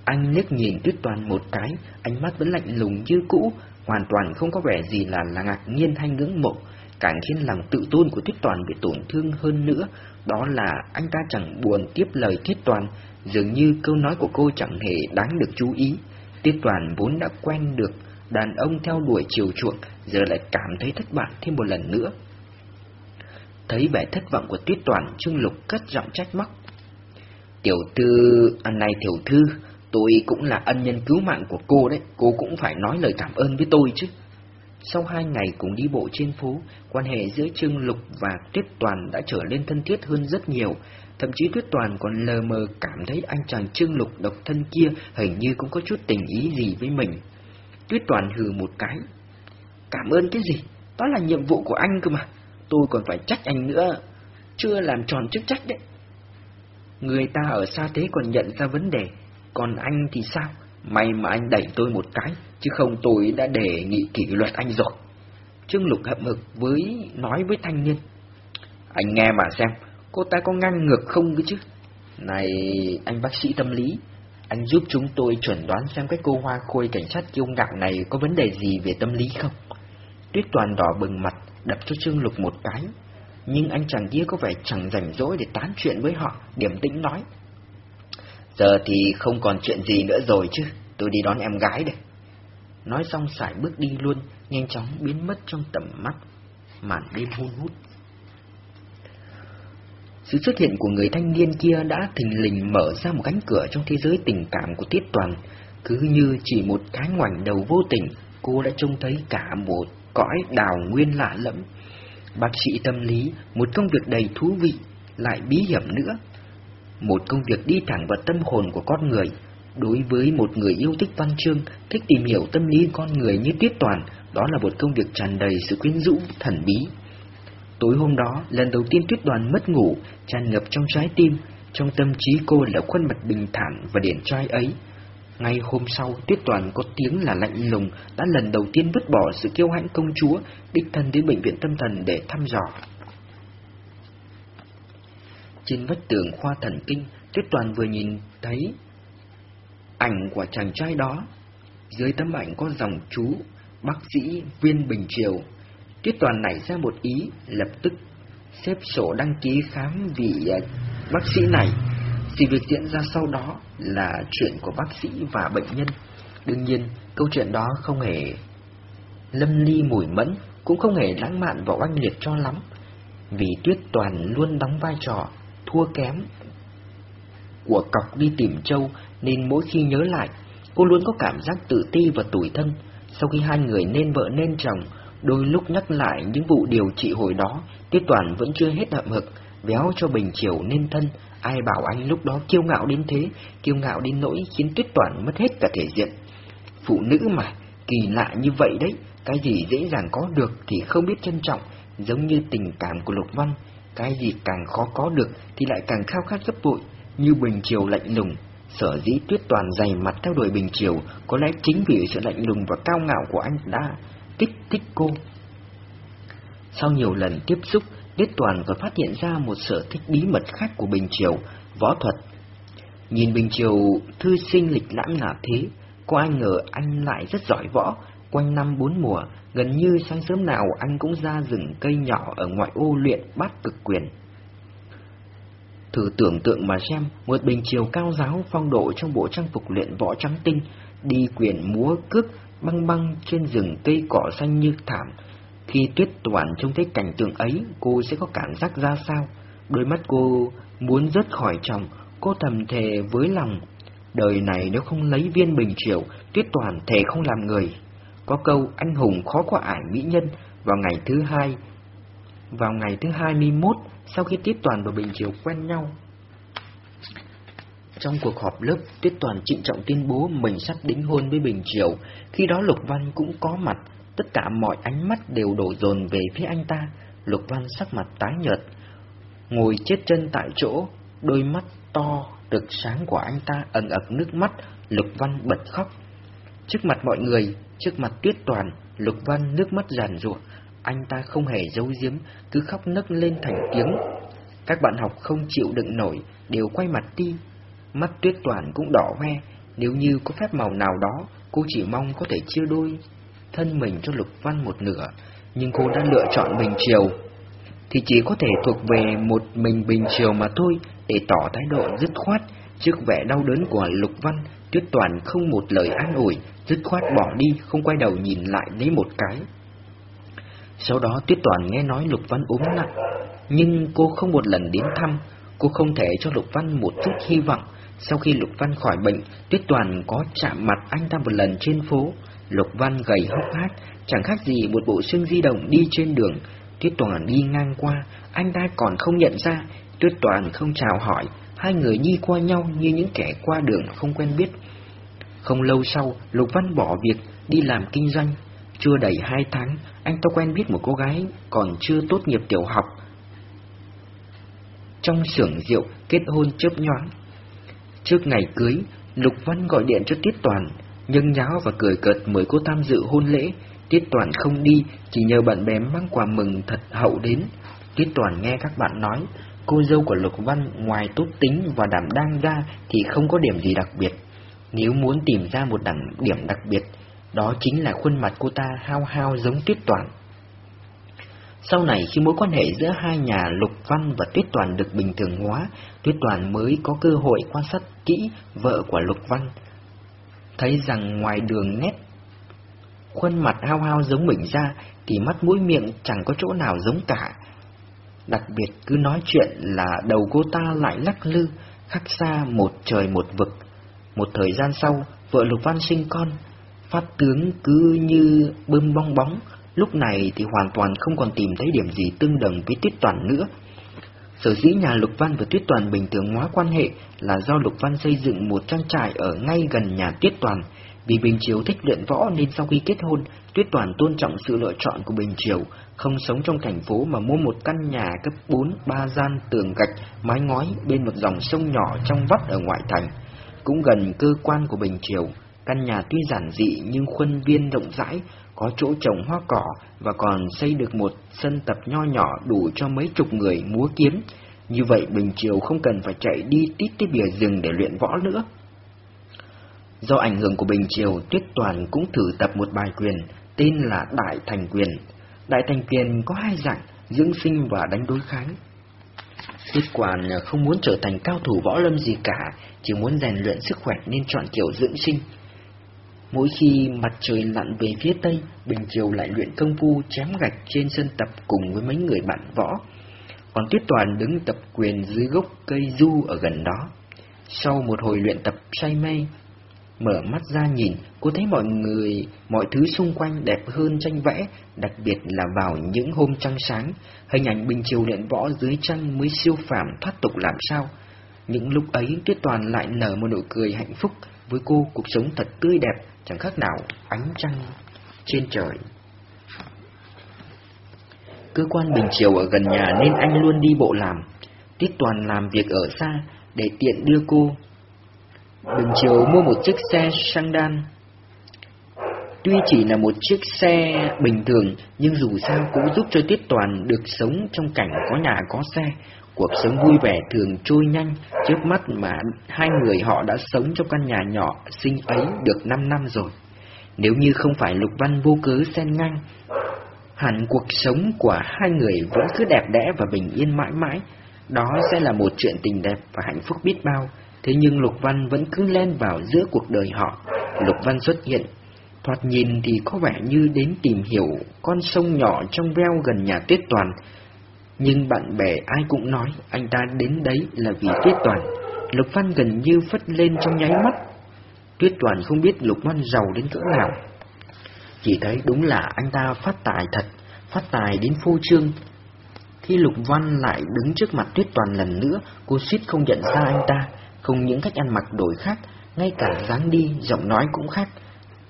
Anh liếc nhìn Tuyết Toàn một cái, ánh mắt vẫn lạnh lùng như cũ, hoàn toàn không có vẻ gì là là ngạc nhiên hay ngưỡng mộ, càng khiến lòng tự tôn của Tuyết Toàn bị tổn thương hơn nữa, đó là anh ta chẳng buồn tiếp lời Tuyết Toàn, dường như câu nói của cô chẳng hề đáng được chú ý. Tuyết Toàn vốn đã quen được đàn ông theo đuổi chiều chuộng, giờ lại cảm thấy thất bại thêm một lần nữa. Thấy vẻ thất vọng của Tuyết Toàn, Trương Lục cất giọng trách móc. Tiểu thư, anh này tiểu thư, tôi cũng là ân nhân cứu mạng của cô đấy, cô cũng phải nói lời cảm ơn với tôi chứ. Sau hai ngày cùng đi bộ trên phố, quan hệ giữa Trương Lục và Tuyết Toàn đã trở nên thân thiết hơn rất nhiều. Thậm chí Tuyết Toàn còn lờ mờ cảm thấy anh chàng Trương Lục độc thân kia hình như cũng có chút tình ý gì với mình. Tuyết Toàn hừ một cái. Cảm ơn cái gì? Đó là nhiệm vụ của anh cơ mà. Tôi còn phải trách anh nữa. Chưa làm tròn chức trách đấy. Người ta ở xa thế còn nhận ra vấn đề. Còn anh thì sao? May mà anh đẩy tôi một cái, chứ không tôi đã đề nghị kỷ luật anh rồi. Trương Lục hậm hực với nói với thanh niên. Anh nghe mà xem, cô ta có ngang ngược không cơ chứ? Này, anh bác sĩ tâm lý, anh giúp chúng tôi chuẩn đoán xem cái cô hoa khôi cảnh sát kiêu ngạo này có vấn đề gì về tâm lý không? Tuyết toàn đỏ bừng mặt, đập cho Trương Lục một cái. Nhưng anh chàng kia có vẻ chẳng rảnh rỗi để tán chuyện với họ, điểm tĩnh nói. Giờ thì không còn chuyện gì nữa rồi chứ, tôi đi đón em gái đây. Nói xong sải bước đi luôn, nhanh chóng biến mất trong tầm mắt, màn đêm hôn hút. Sự xuất hiện của người thanh niên kia đã thình lình mở ra một cánh cửa trong thế giới tình cảm của Tiết Toàn. Cứ như chỉ một cái ngoảnh đầu vô tình, cô đã trông thấy cả một cõi đào nguyên lạ lẫm. Bác sĩ tâm lý, một công việc đầy thú vị, lại bí hiểm nữa. Một công việc đi thẳng vào tâm hồn của con người. Đối với một người yêu thích văn chương, thích tìm hiểu tâm lý con người như Tiết Toàn, đó là một công việc tràn đầy sự quyến rũ, thần bí. Tối hôm đó, lần đầu tiên tuyết đoàn mất ngủ, tràn ngập trong trái tim, trong tâm trí cô là khuôn mặt bình thản và điển trai ấy. Ngay hôm sau, tuyết đoàn có tiếng là lạnh lùng, đã lần đầu tiên vứt bỏ sự kiêu hãnh công chúa, đích thân đến bệnh viện tâm thần để thăm dò. Trên vách tường khoa thần kinh, tuyết toàn vừa nhìn thấy ảnh của chàng trai đó. Dưới tấm ảnh có dòng chú, bác sĩ Viên Bình Triều, Tuyết Toàn nảy ra một ý, lập tức xếp sổ đăng ký khám vị à, bác sĩ này. Sự việc diễn ra sau đó là chuyện của bác sĩ và bệnh nhân. Đương nhiên, câu chuyện đó không hề lâm ly mùi mẫn, cũng không hề lãng mạn và oanh liệt cho lắm. Vì Tuyết Toàn luôn đóng vai trò thua kém của cọc đi tìm châu, nên mỗi khi nhớ lại, cô luôn có cảm giác tự ti và tủi thân. Sau khi hai người nên vợ nên chồng, Đôi lúc nhắc lại những vụ điều trị hồi đó, Tiết Toàn vẫn chưa hết hậm hực, véo cho Bình Triều nên thân, ai bảo anh lúc đó kiêu ngạo đến thế, kiêu ngạo đến nỗi khiến Tuyết Toàn mất hết cả thể diện. Phụ nữ mà, kỳ lạ như vậy đấy, cái gì dễ dàng có được thì không biết trân trọng, giống như tình cảm của Lục Văn, cái gì càng khó có được thì lại càng khao khát gấp bội, như Bình Triều lạnh lùng. Sở dĩ Tuyết Toàn dày mặt theo đuổi Bình Triều, có lẽ chính vì sự lạnh lùng và cao ngạo của anh đã kích thích cô. Sau nhiều lần tiếp xúc, tuyết Toàn còn phát hiện ra một sở thích bí mật khác của Bình Triều, võ thuật. Nhìn Bình Triều thư sinh lịch lãm là thế, có ai ngờ anh lại rất giỏi võ, quanh năm bốn mùa, gần như sáng sớm nào anh cũng ra rừng cây nhỏ ở ngoại ô luyện bát cực quyền. Thử tưởng tượng mà xem, một Bình Triều cao giáo phong độ trong bộ trang phục luyện võ trắng tinh, đi quyền múa cước băng băng trên rừng cây cỏ xanh như thảm. Khi tuyết toàn trông thấy cảnh tượng ấy, cô sẽ có cảm giác ra sao? Đôi mắt cô muốn rớt khỏi chồng, cô thầm thề với lòng. Đời này nếu không lấy viên bình triệu, tuyết toàn thề không làm người. Có câu anh hùng khó qua ải mỹ nhân vào ngày thứ hai. Vào ngày thứ hai mươi mốt, sau khi tuyết toàn và bình triều quen nhau, trong cuộc họp lớp, Tuyết Toàn trịnh trọng tuyên bố mình sắp đính hôn với Bình Triều. Khi đó Lục Văn cũng có mặt, tất cả mọi ánh mắt đều đổ dồn về phía anh ta. Lục Văn sắc mặt tái nhợt, ngồi chết chân tại chỗ, đôi mắt to, rực sáng của anh ta ẩn ẩn nước mắt, Lục Văn bật khóc. Trước mặt mọi người, trước mặt Tuyết Toàn, Lục Văn nước mắt giàn rủa, anh ta không hề giấu giếm, cứ khóc nấc lên thành tiếng. Các bạn học không chịu đựng nổi, đều quay mặt đi, Mắt tuyết toàn cũng đỏ hoe, nếu như có phép màu nào đó, cô chỉ mong có thể chia đôi thân mình cho Lục Văn một nửa, nhưng cô đã lựa chọn Bình Triều. Thì chỉ có thể thuộc về một mình Bình Triều mà thôi, để tỏ thái độ dứt khoát, trước vẻ đau đớn của Lục Văn, Tuyết Toàn không một lời an ủi, dứt khoát bỏ đi, không quay đầu nhìn lại lấy một cái. Sau đó Tuyết Toàn nghe nói Lục Văn ốm nặng, nhưng cô không một lần đến thăm, cô không thể cho Lục Văn một chút hy vọng, sau khi Lục Văn khỏi bệnh, Tuyết Toàn có chạm mặt anh ta một lần trên phố. Lục Văn gầy hốc hác, chẳng khác gì một bộ xương di động đi trên đường. Tuyết Toàn đi ngang qua, anh ta còn không nhận ra. Tuyết Toàn không chào hỏi, hai người đi qua nhau như những kẻ qua đường không quen biết. Không lâu sau, Lục Văn bỏ việc, đi làm kinh doanh. Chưa đầy hai tháng, anh ta quen biết một cô gái còn chưa tốt nghiệp tiểu học. Trong xưởng rượu, kết hôn chớp nhoáng, Trước ngày cưới, Lục Văn gọi điện cho Tiết Toàn, nhưng nháo và cười cợt mời cô tham dự hôn lễ. Tiết Toàn không đi, chỉ nhờ bạn bè mang quà mừng thật hậu đến. Tiết Toàn nghe các bạn nói, cô dâu của Lục Văn ngoài tốt tính và đảm đang ra thì không có điểm gì đặc biệt. Nếu muốn tìm ra một đặc điểm đặc biệt, đó chính là khuôn mặt cô ta hao hao giống Tuyết Toàn. Sau này khi mối quan hệ giữa hai nhà Lục Văn và Tuyết Toàn được bình thường hóa, Tuyết Toàn mới có cơ hội quan sát kỹ vợ của Lục Văn. Thấy rằng ngoài đường nét khuôn mặt hao hao giống mình ra thì mắt mũi miệng chẳng có chỗ nào giống cả. Đặc biệt cứ nói chuyện là đầu cô ta lại lắc lư, khác xa một trời một vực. Một thời gian sau, vợ Lục Văn sinh con, phát tướng cứ như bơm bong bóng, lúc này thì hoàn toàn không còn tìm thấy điểm gì tương đồng với Tuyết Toàn nữa. Sở dĩ nhà Lục Văn và Tuyết Toàn bình thường hóa quan hệ là do Lục Văn xây dựng một trang trại ở ngay gần nhà Tuyết Toàn. Vì Bình Chiếu thích luyện võ nên sau khi kết hôn, Tuyết Toàn tôn trọng sự lựa chọn của Bình Chiếu, không sống trong thành phố mà mua một căn nhà cấp 4, ba gian, tường gạch, mái ngói bên một dòng sông nhỏ trong vắt ở ngoại thành. Cũng gần cơ quan của Bình Chiếu, căn nhà tuy giản dị nhưng khuôn viên rộng rãi, có chỗ trồng hoa cỏ và còn xây được một sân tập nho nhỏ đủ cho mấy chục người múa kiếm. Như vậy Bình triều không cần phải chạy đi tít tới bìa rừng để luyện võ nữa. Do ảnh hưởng của Bình Triều, Tuyết Toàn cũng thử tập một bài quyền tên là Đại Thành Quyền. Đại Thành Quyền có hai dạng, dưỡng sinh và đánh đối kháng. Tuyết Toàn không muốn trở thành cao thủ võ lâm gì cả, chỉ muốn rèn luyện sức khỏe nên chọn kiểu dưỡng sinh. Mỗi khi mặt trời lặn về phía tây, Bình Triều lại luyện công phu chém gạch trên sân tập cùng với mấy người bạn võ. Còn Tuyết Toàn đứng tập quyền dưới gốc cây du ở gần đó. Sau một hồi luyện tập say mê, Mở mắt ra nhìn, cô thấy mọi người, mọi thứ xung quanh đẹp hơn tranh vẽ, đặc biệt là vào những hôm trăng sáng, hình ảnh bình chiều luyện võ dưới trăng mới siêu phàm thoát tục làm sao. Những lúc ấy Tuyết Toàn lại nở một nụ cười hạnh phúc, với cô cuộc sống thật tươi đẹp, chẳng khác nào ánh trăng trên trời. Cơ quan Bình Triều ở gần nhà nên anh luôn đi bộ làm. Tiết Toàn làm việc ở xa để tiện đưa cô Bình Chiều mua một chiếc xe sang đan. Tuy chỉ là một chiếc xe bình thường, nhưng dù sao cũng giúp cho Tiết Toàn được sống trong cảnh có nhà có xe. Cuộc sống vui vẻ thường trôi nhanh, trước mắt mà hai người họ đã sống trong căn nhà nhỏ sinh ấy được 5 năm rồi. Nếu như không phải Lục Văn vô cớ xen ngang, hẳn cuộc sống của hai người vẫn cứ đẹp đẽ và bình yên mãi mãi. Đó sẽ là một chuyện tình đẹp và hạnh phúc biết bao. Thế nhưng Lục Văn vẫn cứ len vào giữa cuộc đời họ. Lục Văn xuất hiện, thoạt nhìn thì có vẻ như đến tìm hiểu con sông nhỏ trong veo gần nhà Tuyết Toàn. Nhưng bạn bè ai cũng nói anh ta đến đấy là vì Tuyết Toàn. Lục Văn gần như phất lên trong nháy mắt. Tuyết Toàn không biết Lục Văn giàu đến cỡ nào. Chỉ thấy đúng là anh ta phát tài thật, phát tài đến phô trương. Khi Lục Văn lại đứng trước mặt Tuyết Toàn lần nữa, cô suýt không nhận ra anh ta. Không những cách ăn mặc đổi khác, ngay cả dáng đi, giọng nói cũng khác.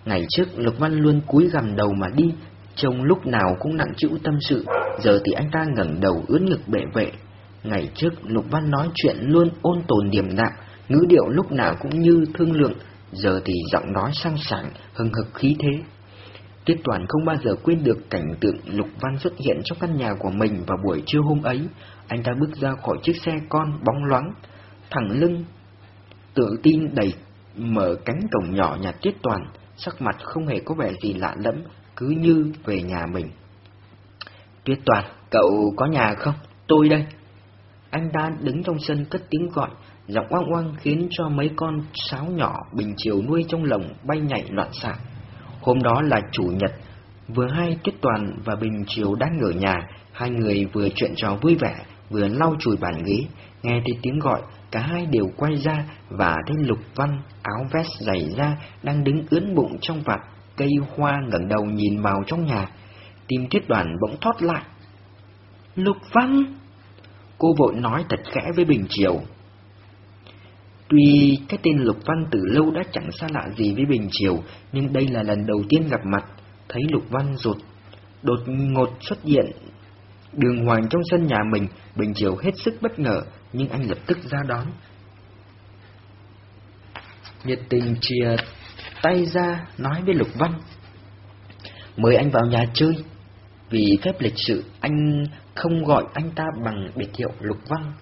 Ngày trước Lục Văn luôn cúi gằm đầu mà đi, trông lúc nào cũng nặng chịu tâm sự, giờ thì anh ta ngẩng đầu ướn ngực bệ vệ. Ngày trước Lục Văn nói chuyện luôn ôn tồn điềm đạm, ngữ điệu lúc nào cũng như thương lượng, giờ thì giọng nói sang sảng, hừng hực khí thế. Tiết Toàn không bao giờ quên được cảnh tượng Lục Văn xuất hiện trong căn nhà của mình vào buổi trưa hôm ấy. Anh ta bước ra khỏi chiếc xe con bóng loáng, thẳng lưng tự tin đẩy mở cánh cổng nhỏ nhà Tuyết Toàn, sắc mặt không hề có vẻ gì lạ lẫm, cứ như về nhà mình. Tuyết Toàn, cậu có nhà không? Tôi đây. Anh ta đứng trong sân cất tiếng gọi, giọng oang oang khiến cho mấy con sáo nhỏ bình chiều nuôi trong lồng bay nhảy loạn xạ. Hôm đó là chủ nhật, vừa hai Tuyết Toàn và Bình Chiều đang ở nhà, hai người vừa chuyện trò vui vẻ, vừa lau chùi bàn ghế, nghe thấy tiếng gọi, cả hai đều quay ra và thấy Lục Văn áo vest dày ra đang đứng ướn bụng trong vạt cây hoa ngẩng đầu nhìn vào trong nhà. Tim Tuyết Đoàn bỗng thoát lại. Lục Văn! Cô vội nói thật khẽ với Bình Triều. Tuy cái tên Lục Văn từ lâu đã chẳng xa lạ gì với Bình Triều, nhưng đây là lần đầu tiên gặp mặt, thấy Lục Văn rụt, đột ngột xuất hiện đường hoàng trong sân nhà mình, Bình Triều hết sức bất ngờ, nhưng anh lập tức ra đón. Nhiệt tình chìa tay ra nói với Lục Văn. Mời anh vào nhà chơi. Vì phép lịch sự, anh không gọi anh ta bằng biệt hiệu Lục Văn.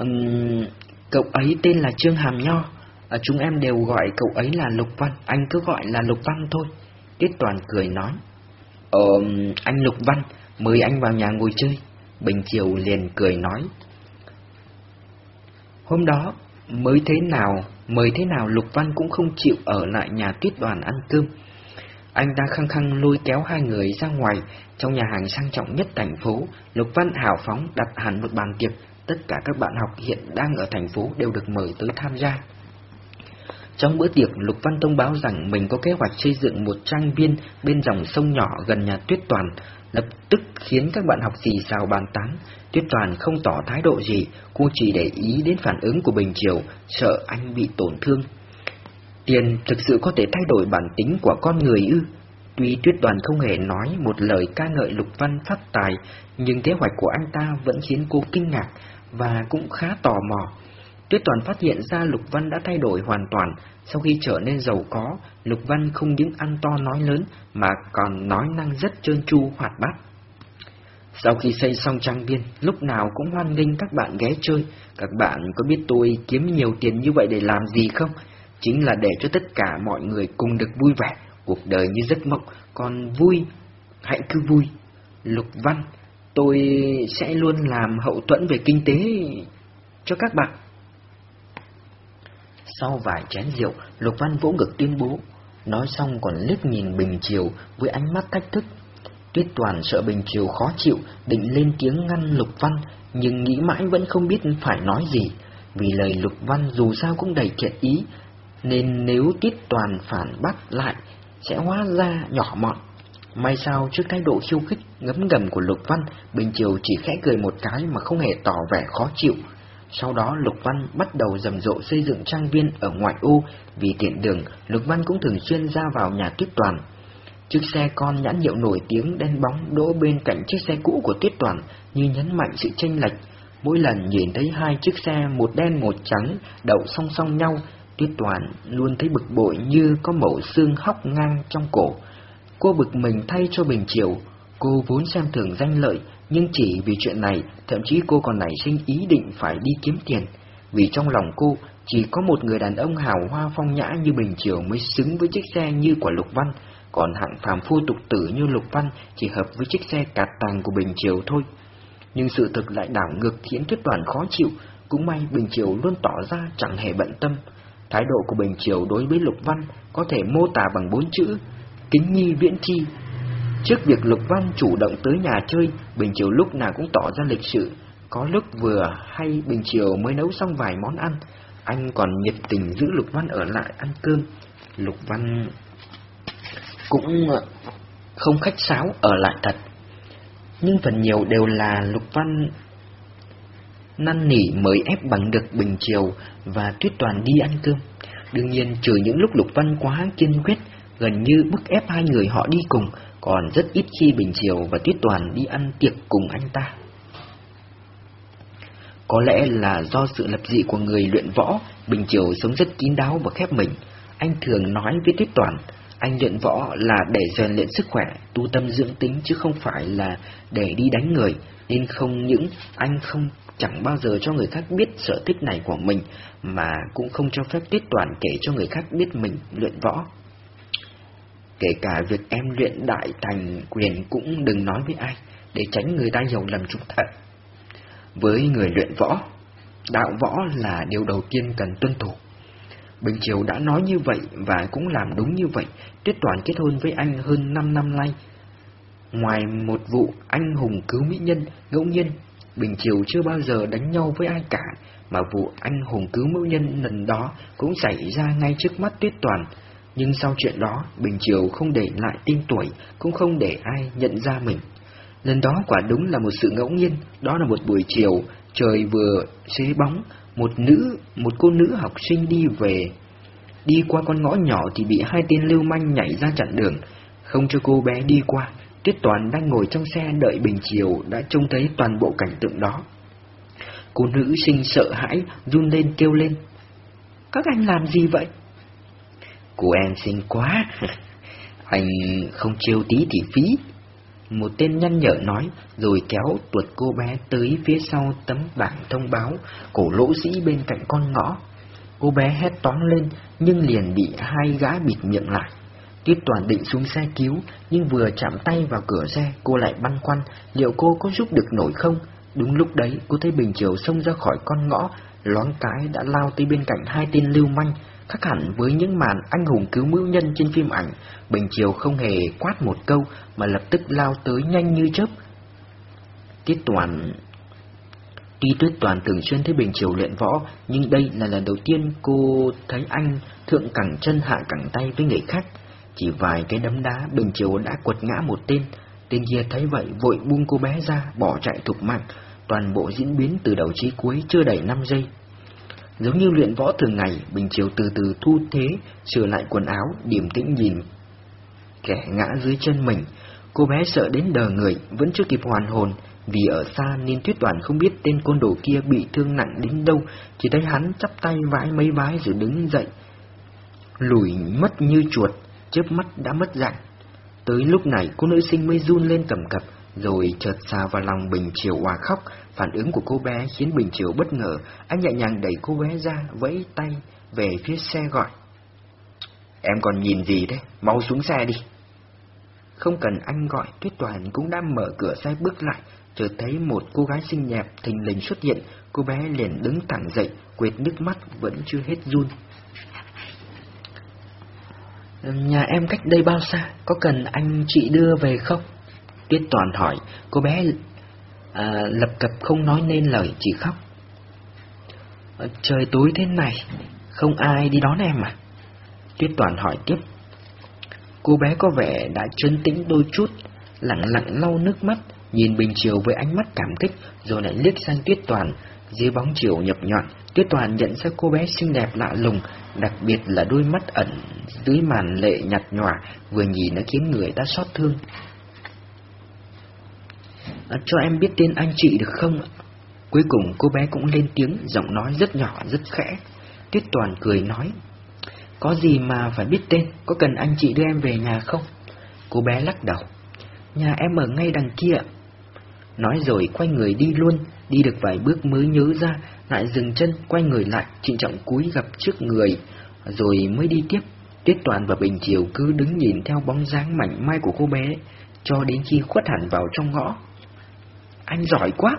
Uhm, cậu ấy tên là Trương Hàm Nho, À, chúng em đều gọi cậu ấy là Lục Văn, anh cứ gọi là Lục Văn thôi. Tiết Toàn cười nói. Ờ, anh Lục Văn, mời anh vào nhà ngồi chơi. Bình Triều liền cười nói. Hôm đó, mới thế nào, mới thế nào Lục Văn cũng không chịu ở lại nhà Tuyết Đoàn ăn cơm. Anh ta khăng khăng lôi kéo hai người ra ngoài, trong nhà hàng sang trọng nhất thành phố, Lục Văn hào phóng đặt hẳn một bàn tiệc, tất cả các bạn học hiện đang ở thành phố đều được mời tới tham gia. Trong bữa tiệc, Lục Văn thông báo rằng mình có kế hoạch xây dựng một trang viên bên dòng sông nhỏ gần nhà Tuyết Toàn, lập tức khiến các bạn học xì xào bàn tán. Tuyết Toàn không tỏ thái độ gì, cô chỉ để ý đến phản ứng của Bình Triều, sợ anh bị tổn thương. Tiền thực sự có thể thay đổi bản tính của con người ư? Tuy Tuyết Đoàn không hề nói một lời ca ngợi Lục Văn phát tài, nhưng kế hoạch của anh ta vẫn khiến cô kinh ngạc và cũng khá tò mò. Tuyết Toàn phát hiện ra Lục Văn đã thay đổi hoàn toàn, sau khi trở nên giàu có, Lục Văn không những ăn to nói lớn mà còn nói năng rất trơn tru hoạt bát. Sau khi xây xong trang viên, lúc nào cũng hoan nghênh các bạn ghé chơi. Các bạn có biết tôi kiếm nhiều tiền như vậy để làm gì không? Chính là để cho tất cả mọi người cùng được vui vẻ, cuộc đời như giấc mộng, còn vui, hãy cứ vui. Lục Văn, tôi sẽ luôn làm hậu thuẫn về kinh tế cho các bạn. Sau vài chén rượu, Lục Văn vỗ ngực tuyên bố, nói xong còn liếc nhìn Bình Triều với ánh mắt thách thức. Tuyết Toàn sợ Bình Triều khó chịu, định lên tiếng ngăn Lục Văn, nhưng nghĩ mãi vẫn không biết phải nói gì, vì lời Lục Văn dù sao cũng đầy thiện ý, nên nếu Tuyết Toàn phản bác lại, sẽ hóa ra nhỏ mọn. May sao trước thái độ khiêu khích ngấm ngầm của Lục Văn, Bình Triều chỉ khẽ cười một cái mà không hề tỏ vẻ khó chịu. Sau đó Lục Văn bắt đầu rầm rộ xây dựng trang viên ở ngoại ô, vì tiện đường, Lục Văn cũng thường xuyên ra vào nhà Tuyết Toàn. Chiếc xe con nhãn hiệu nổi tiếng đen bóng đỗ bên cạnh chiếc xe cũ của Tuyết Toàn như nhấn mạnh sự chênh lệch. Mỗi lần nhìn thấy hai chiếc xe một đen một trắng đậu song song nhau, Tuyết Toàn luôn thấy bực bội như có mẩu xương hóc ngang trong cổ. Cô bực mình thay cho Bình Triều, cô vốn xem thường danh lợi, nhưng chỉ vì chuyện này, thậm chí cô còn nảy sinh ý định phải đi kiếm tiền. Vì trong lòng cô, chỉ có một người đàn ông hào hoa phong nhã như Bình Triều mới xứng với chiếc xe như của Lục Văn, còn hạng phàm phu tục tử như Lục Văn chỉ hợp với chiếc xe cạt tàng của Bình Triều thôi. Nhưng sự thực lại đảo ngược khiến Tuyết Toàn khó chịu, cũng may Bình Triều luôn tỏ ra chẳng hề bận tâm. Thái độ của Bình Triều đối với Lục Văn có thể mô tả bằng bốn chữ, kính nhi viễn chi, Trước việc Lục Văn chủ động tới nhà chơi, Bình Triều lúc nào cũng tỏ ra lịch sự. Có lúc vừa hay Bình Triều mới nấu xong vài món ăn, anh còn nhiệt tình giữ Lục Văn ở lại ăn cơm. Lục Văn cũng ờ, không khách sáo ở lại thật. Nhưng phần nhiều đều là Lục Văn năn nỉ mới ép bằng được Bình Triều và Tuyết Toàn đi ăn cơm. Đương nhiên trừ những lúc Lục Văn quá kiên quyết, gần như bức ép hai người họ đi cùng, còn rất ít khi Bình Triều và Tuyết Toàn đi ăn tiệc cùng anh ta. Có lẽ là do sự lập dị của người luyện võ, Bình Triều sống rất kín đáo và khép mình. Anh thường nói với Tuyết Toàn, anh luyện võ là để rèn luyện sức khỏe, tu tâm dưỡng tính chứ không phải là để đi đánh người, nên không những anh không chẳng bao giờ cho người khác biết sở thích này của mình, mà cũng không cho phép Tuyết Toàn kể cho người khác biết mình luyện võ. Kể cả việc em luyện đại thành quyền cũng đừng nói với ai, để tránh người ta hiểu lầm chúng thật. Với người luyện võ, đạo võ là điều đầu tiên cần tuân thủ. Bình Triều đã nói như vậy và cũng làm đúng như vậy, Tuyết Toàn kết hôn với anh hơn 5 năm nay. Ngoài một vụ anh hùng cứu mỹ nhân, ngẫu nhiên, Bình Triều chưa bao giờ đánh nhau với ai cả, mà vụ anh hùng cứu mỹ nhân lần đó cũng xảy ra ngay trước mắt Tuyết Toàn, nhưng sau chuyện đó, Bình Triều không để lại tên tuổi, cũng không để ai nhận ra mình. Lần đó quả đúng là một sự ngẫu nhiên, đó là một buổi chiều, trời vừa xế bóng, một nữ, một cô nữ học sinh đi về. Đi qua con ngõ nhỏ thì bị hai tên lưu manh nhảy ra chặn đường, không cho cô bé đi qua. Tuyết Toàn đang ngồi trong xe đợi Bình Triều đã trông thấy toàn bộ cảnh tượng đó. Cô nữ sinh sợ hãi, run lên kêu lên. Các anh làm gì vậy? Cô em xinh quá, anh không chiêu tí thì phí. Một tên nhăn nhở nói, rồi kéo tuột cô bé tới phía sau tấm bảng thông báo, cổ lỗ sĩ bên cạnh con ngõ. Cô bé hét toán lên, nhưng liền bị hai gã bịt miệng lại. Tuyết Toàn định xuống xe cứu, nhưng vừa chạm tay vào cửa xe, cô lại băn khoăn liệu cô có giúp được nổi không. Đúng lúc đấy, cô thấy Bình Triều xông ra khỏi con ngõ, loáng cái đã lao tới bên cạnh hai tên lưu manh, khác hẳn với những màn anh hùng cứu mưu nhân trên phim ảnh. Bình Triều không hề quát một câu, mà lập tức lao tới nhanh như chớp. Tiết Toàn Tuy Tuyết Toàn thường xuyên thấy Bình Triều luyện võ, nhưng đây là lần đầu tiên cô thấy anh thượng cẳng chân hạ cẳng tay với người khác. Chỉ vài cái đấm đá, Bình Triều đã quật ngã một tên. Tên kia thấy vậy vội buông cô bé ra, bỏ chạy thục mạng. Toàn bộ diễn biến từ đầu chí cuối chưa đầy 5 giây. Giống như luyện võ thường ngày, Bình chiều từ từ thu thế, sửa lại quần áo, điềm tĩnh nhìn kẻ ngã dưới chân mình. Cô bé sợ đến đờ người, vẫn chưa kịp hoàn hồn, vì ở xa nên tuyết đoàn không biết tên côn đồ kia bị thương nặng đến đâu, chỉ thấy hắn chắp tay vái mấy vái rồi đứng dậy. Lùi mất như chuột, chớp mắt đã mất dạng. Tới lúc này cô nữ sinh mới run lên cầm cập, rồi chợt xa vào lòng Bình chiều hòa khóc. Phản ứng của cô bé khiến Bình Triều bất ngờ, anh nhẹ nhàng đẩy cô bé ra, vẫy tay về phía xe gọi. Em còn nhìn gì đấy, mau xuống xe đi. Không cần anh gọi, Tuyết Toàn cũng đã mở cửa xe bước lại, chợt thấy một cô gái xinh đẹp thình lình xuất hiện, cô bé liền đứng thẳng dậy, quệt nước mắt vẫn chưa hết run. Nhà em cách đây bao xa, có cần anh chị đưa về không? Tuyết Toàn hỏi, cô bé à, lập cập không nói nên lời, chỉ khóc. À, trời tối thế này, không ai đi đón em à? Tuyết Toàn hỏi tiếp. Cô bé có vẻ đã trấn tĩnh đôi chút, lặng lặng lau nước mắt, nhìn Bình Triều với ánh mắt cảm kích, rồi lại liếc sang Tuyết Toàn. Dưới bóng chiều nhập nhọn, Tuyết Toàn nhận ra cô bé xinh đẹp lạ lùng, đặc biệt là đôi mắt ẩn dưới màn lệ nhạt nhòa, vừa nhìn đã khiến người ta xót thương. À, cho em biết tên anh chị được không ạ? Cuối cùng cô bé cũng lên tiếng, giọng nói rất nhỏ, rất khẽ. Tuyết Toàn cười nói, có gì mà phải biết tên, có cần anh chị đưa em về nhà không? Cô bé lắc đầu, nhà em ở ngay đằng kia. Nói rồi quay người đi luôn, đi được vài bước mới nhớ ra, lại dừng chân, quay người lại, trịnh trọng cúi gặp trước người, rồi mới đi tiếp. Tuyết Toàn và Bình Chiều cứ đứng nhìn theo bóng dáng mảnh mai của cô bé, cho đến khi khuất hẳn vào trong ngõ. Anh giỏi quá!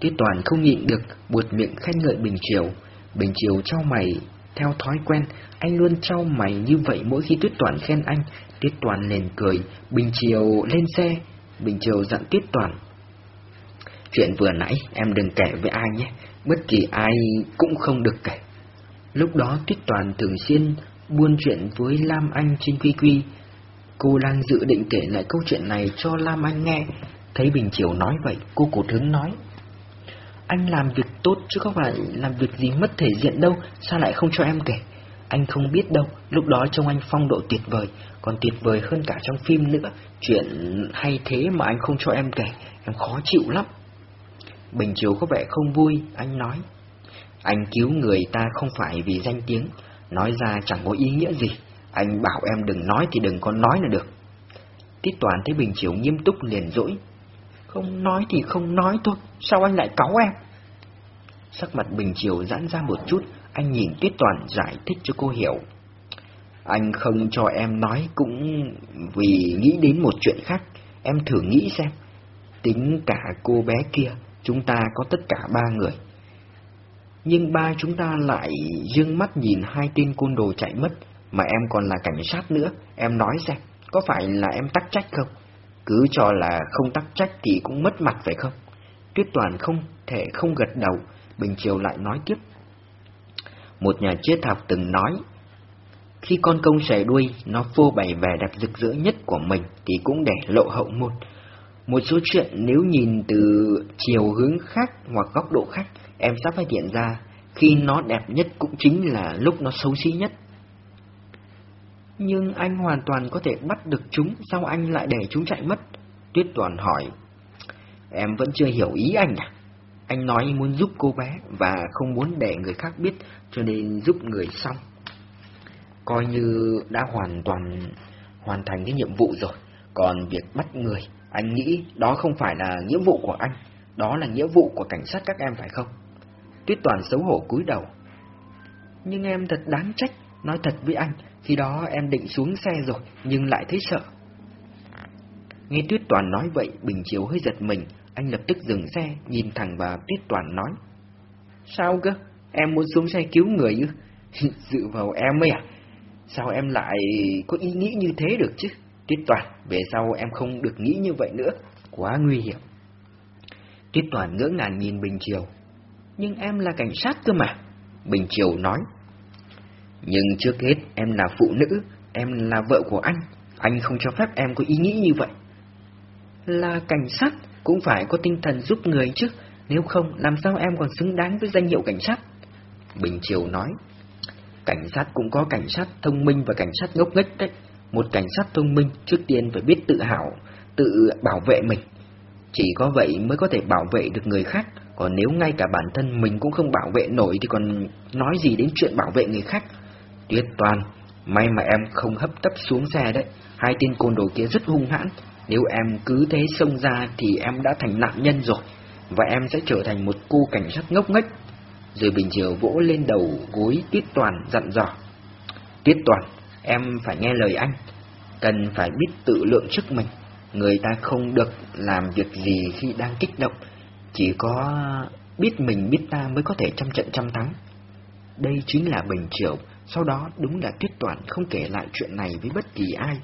Tuyết Toàn không nhịn được, buột miệng khen ngợi Bình Triều. Bình Triều trao mày, theo thói quen, anh luôn trao mày như vậy mỗi khi Tuyết Toàn khen anh. Tuyết Toàn liền cười, Bình Triều lên xe, Bình Triều dặn Tuyết Toàn. Chuyện vừa nãy em đừng kể với ai nhé, bất kỳ ai cũng không được kể. Lúc đó Tuyết Toàn thường xuyên buôn chuyện với Lam Anh trên Quy Quy. Cô đang dự định kể lại câu chuyện này cho Lam Anh nghe. Thấy Bình Chiều nói vậy, cô cổ hứng nói. Anh làm việc tốt chứ không phải làm việc gì mất thể diện đâu, sao lại không cho em kể? Anh không biết đâu, lúc đó trông anh phong độ tuyệt vời, còn tuyệt vời hơn cả trong phim nữa. Chuyện hay thế mà anh không cho em kể, em khó chịu lắm. Bình Chiều có vẻ không vui, anh nói. Anh cứu người ta không phải vì danh tiếng, nói ra chẳng có ý nghĩa gì. Anh bảo em đừng nói thì đừng có nói là được. Tiết Toàn thấy Bình Chiều nghiêm túc liền dỗi. Không nói thì không nói thôi, sao anh lại cáu em? Sắc mặt Bình Chiều giãn ra một chút, anh nhìn Tuyết Toàn giải thích cho cô hiểu. Anh không cho em nói cũng vì nghĩ đến một chuyện khác, em thử nghĩ xem. Tính cả cô bé kia, chúng ta có tất cả ba người. Nhưng ba chúng ta lại dương mắt nhìn hai tên côn đồ chạy mất, mà em còn là cảnh sát nữa, em nói xem, có phải là em tắc trách không? Cứ cho là không tắc trách thì cũng mất mặt phải không? Tuyết Toàn không thể không gật đầu, Bình Triều lại nói tiếp. Một nhà triết học từng nói, khi con công xẻ đuôi, nó phô bày vẻ đẹp rực rỡ nhất của mình thì cũng để lộ hậu môn. Một số chuyện nếu nhìn từ chiều hướng khác hoặc góc độ khác, em sắp phát hiện ra khi nó đẹp nhất cũng chính là lúc nó xấu xí nhất. Nhưng anh hoàn toàn có thể bắt được chúng, sao anh lại để chúng chạy mất? Tuyết Toàn hỏi. Em vẫn chưa hiểu ý anh à? Anh nói muốn giúp cô bé và không muốn để người khác biết cho nên giúp người xong. Coi như đã hoàn toàn hoàn thành cái nhiệm vụ rồi. Còn việc bắt người, anh nghĩ đó không phải là nghĩa vụ của anh, đó là nghĩa vụ của cảnh sát các em phải không? Tuyết Toàn xấu hổ cúi đầu. Nhưng em thật đáng trách, nói thật với anh, khi đó em định xuống xe rồi, nhưng lại thấy sợ. Nghe Tuyết Toàn nói vậy, Bình Chiếu hơi giật mình, anh lập tức dừng xe, nhìn thẳng vào Tuyết Toàn nói. Sao cơ? Em muốn xuống xe cứu người ư? [LAUGHS] Dự vào em ấy à? Sao em lại có ý nghĩ như thế được chứ? Tuyết Toàn, về sau em không được nghĩ như vậy nữa, quá nguy hiểm. Tuyết Toàn ngỡ ngàng nhìn Bình Triều. Nhưng em là cảnh sát cơ mà. Bình Triều nói. Nhưng trước hết em là phụ nữ, em là vợ của anh. Anh không cho phép em có ý nghĩ như vậy. Là cảnh sát, cũng phải có tinh thần giúp người chứ. Nếu không, làm sao em còn xứng đáng với danh hiệu cảnh sát? Bình Triều nói. Cảnh sát cũng có cảnh sát thông minh và cảnh sát ngốc nghếch đấy. Một cảnh sát thông minh trước tiên phải biết tự hào, tự bảo vệ mình. Chỉ có vậy mới có thể bảo vệ được người khác, còn nếu ngay cả bản thân mình cũng không bảo vệ nổi thì còn nói gì đến chuyện bảo vệ người khác. Tuyết Toàn, may mà em không hấp tấp xuống xe đấy, hai tên côn đồ kia rất hung hãn, nếu em cứ thế xông ra thì em đã thành nạn nhân rồi, và em sẽ trở thành một cô cảnh sát ngốc nghếch. Rồi Bình Chiều vỗ lên đầu gối Tuyết Toàn dặn dò. Tuyết Toàn, em phải nghe lời anh, cần phải biết tự lượng sức mình. Người ta không được làm việc gì khi đang kích động, chỉ có biết mình biết ta mới có thể trăm trận trăm thắng. Đây chính là Bình Triều, sau đó đúng là Tuyết Toàn không kể lại chuyện này với bất kỳ ai.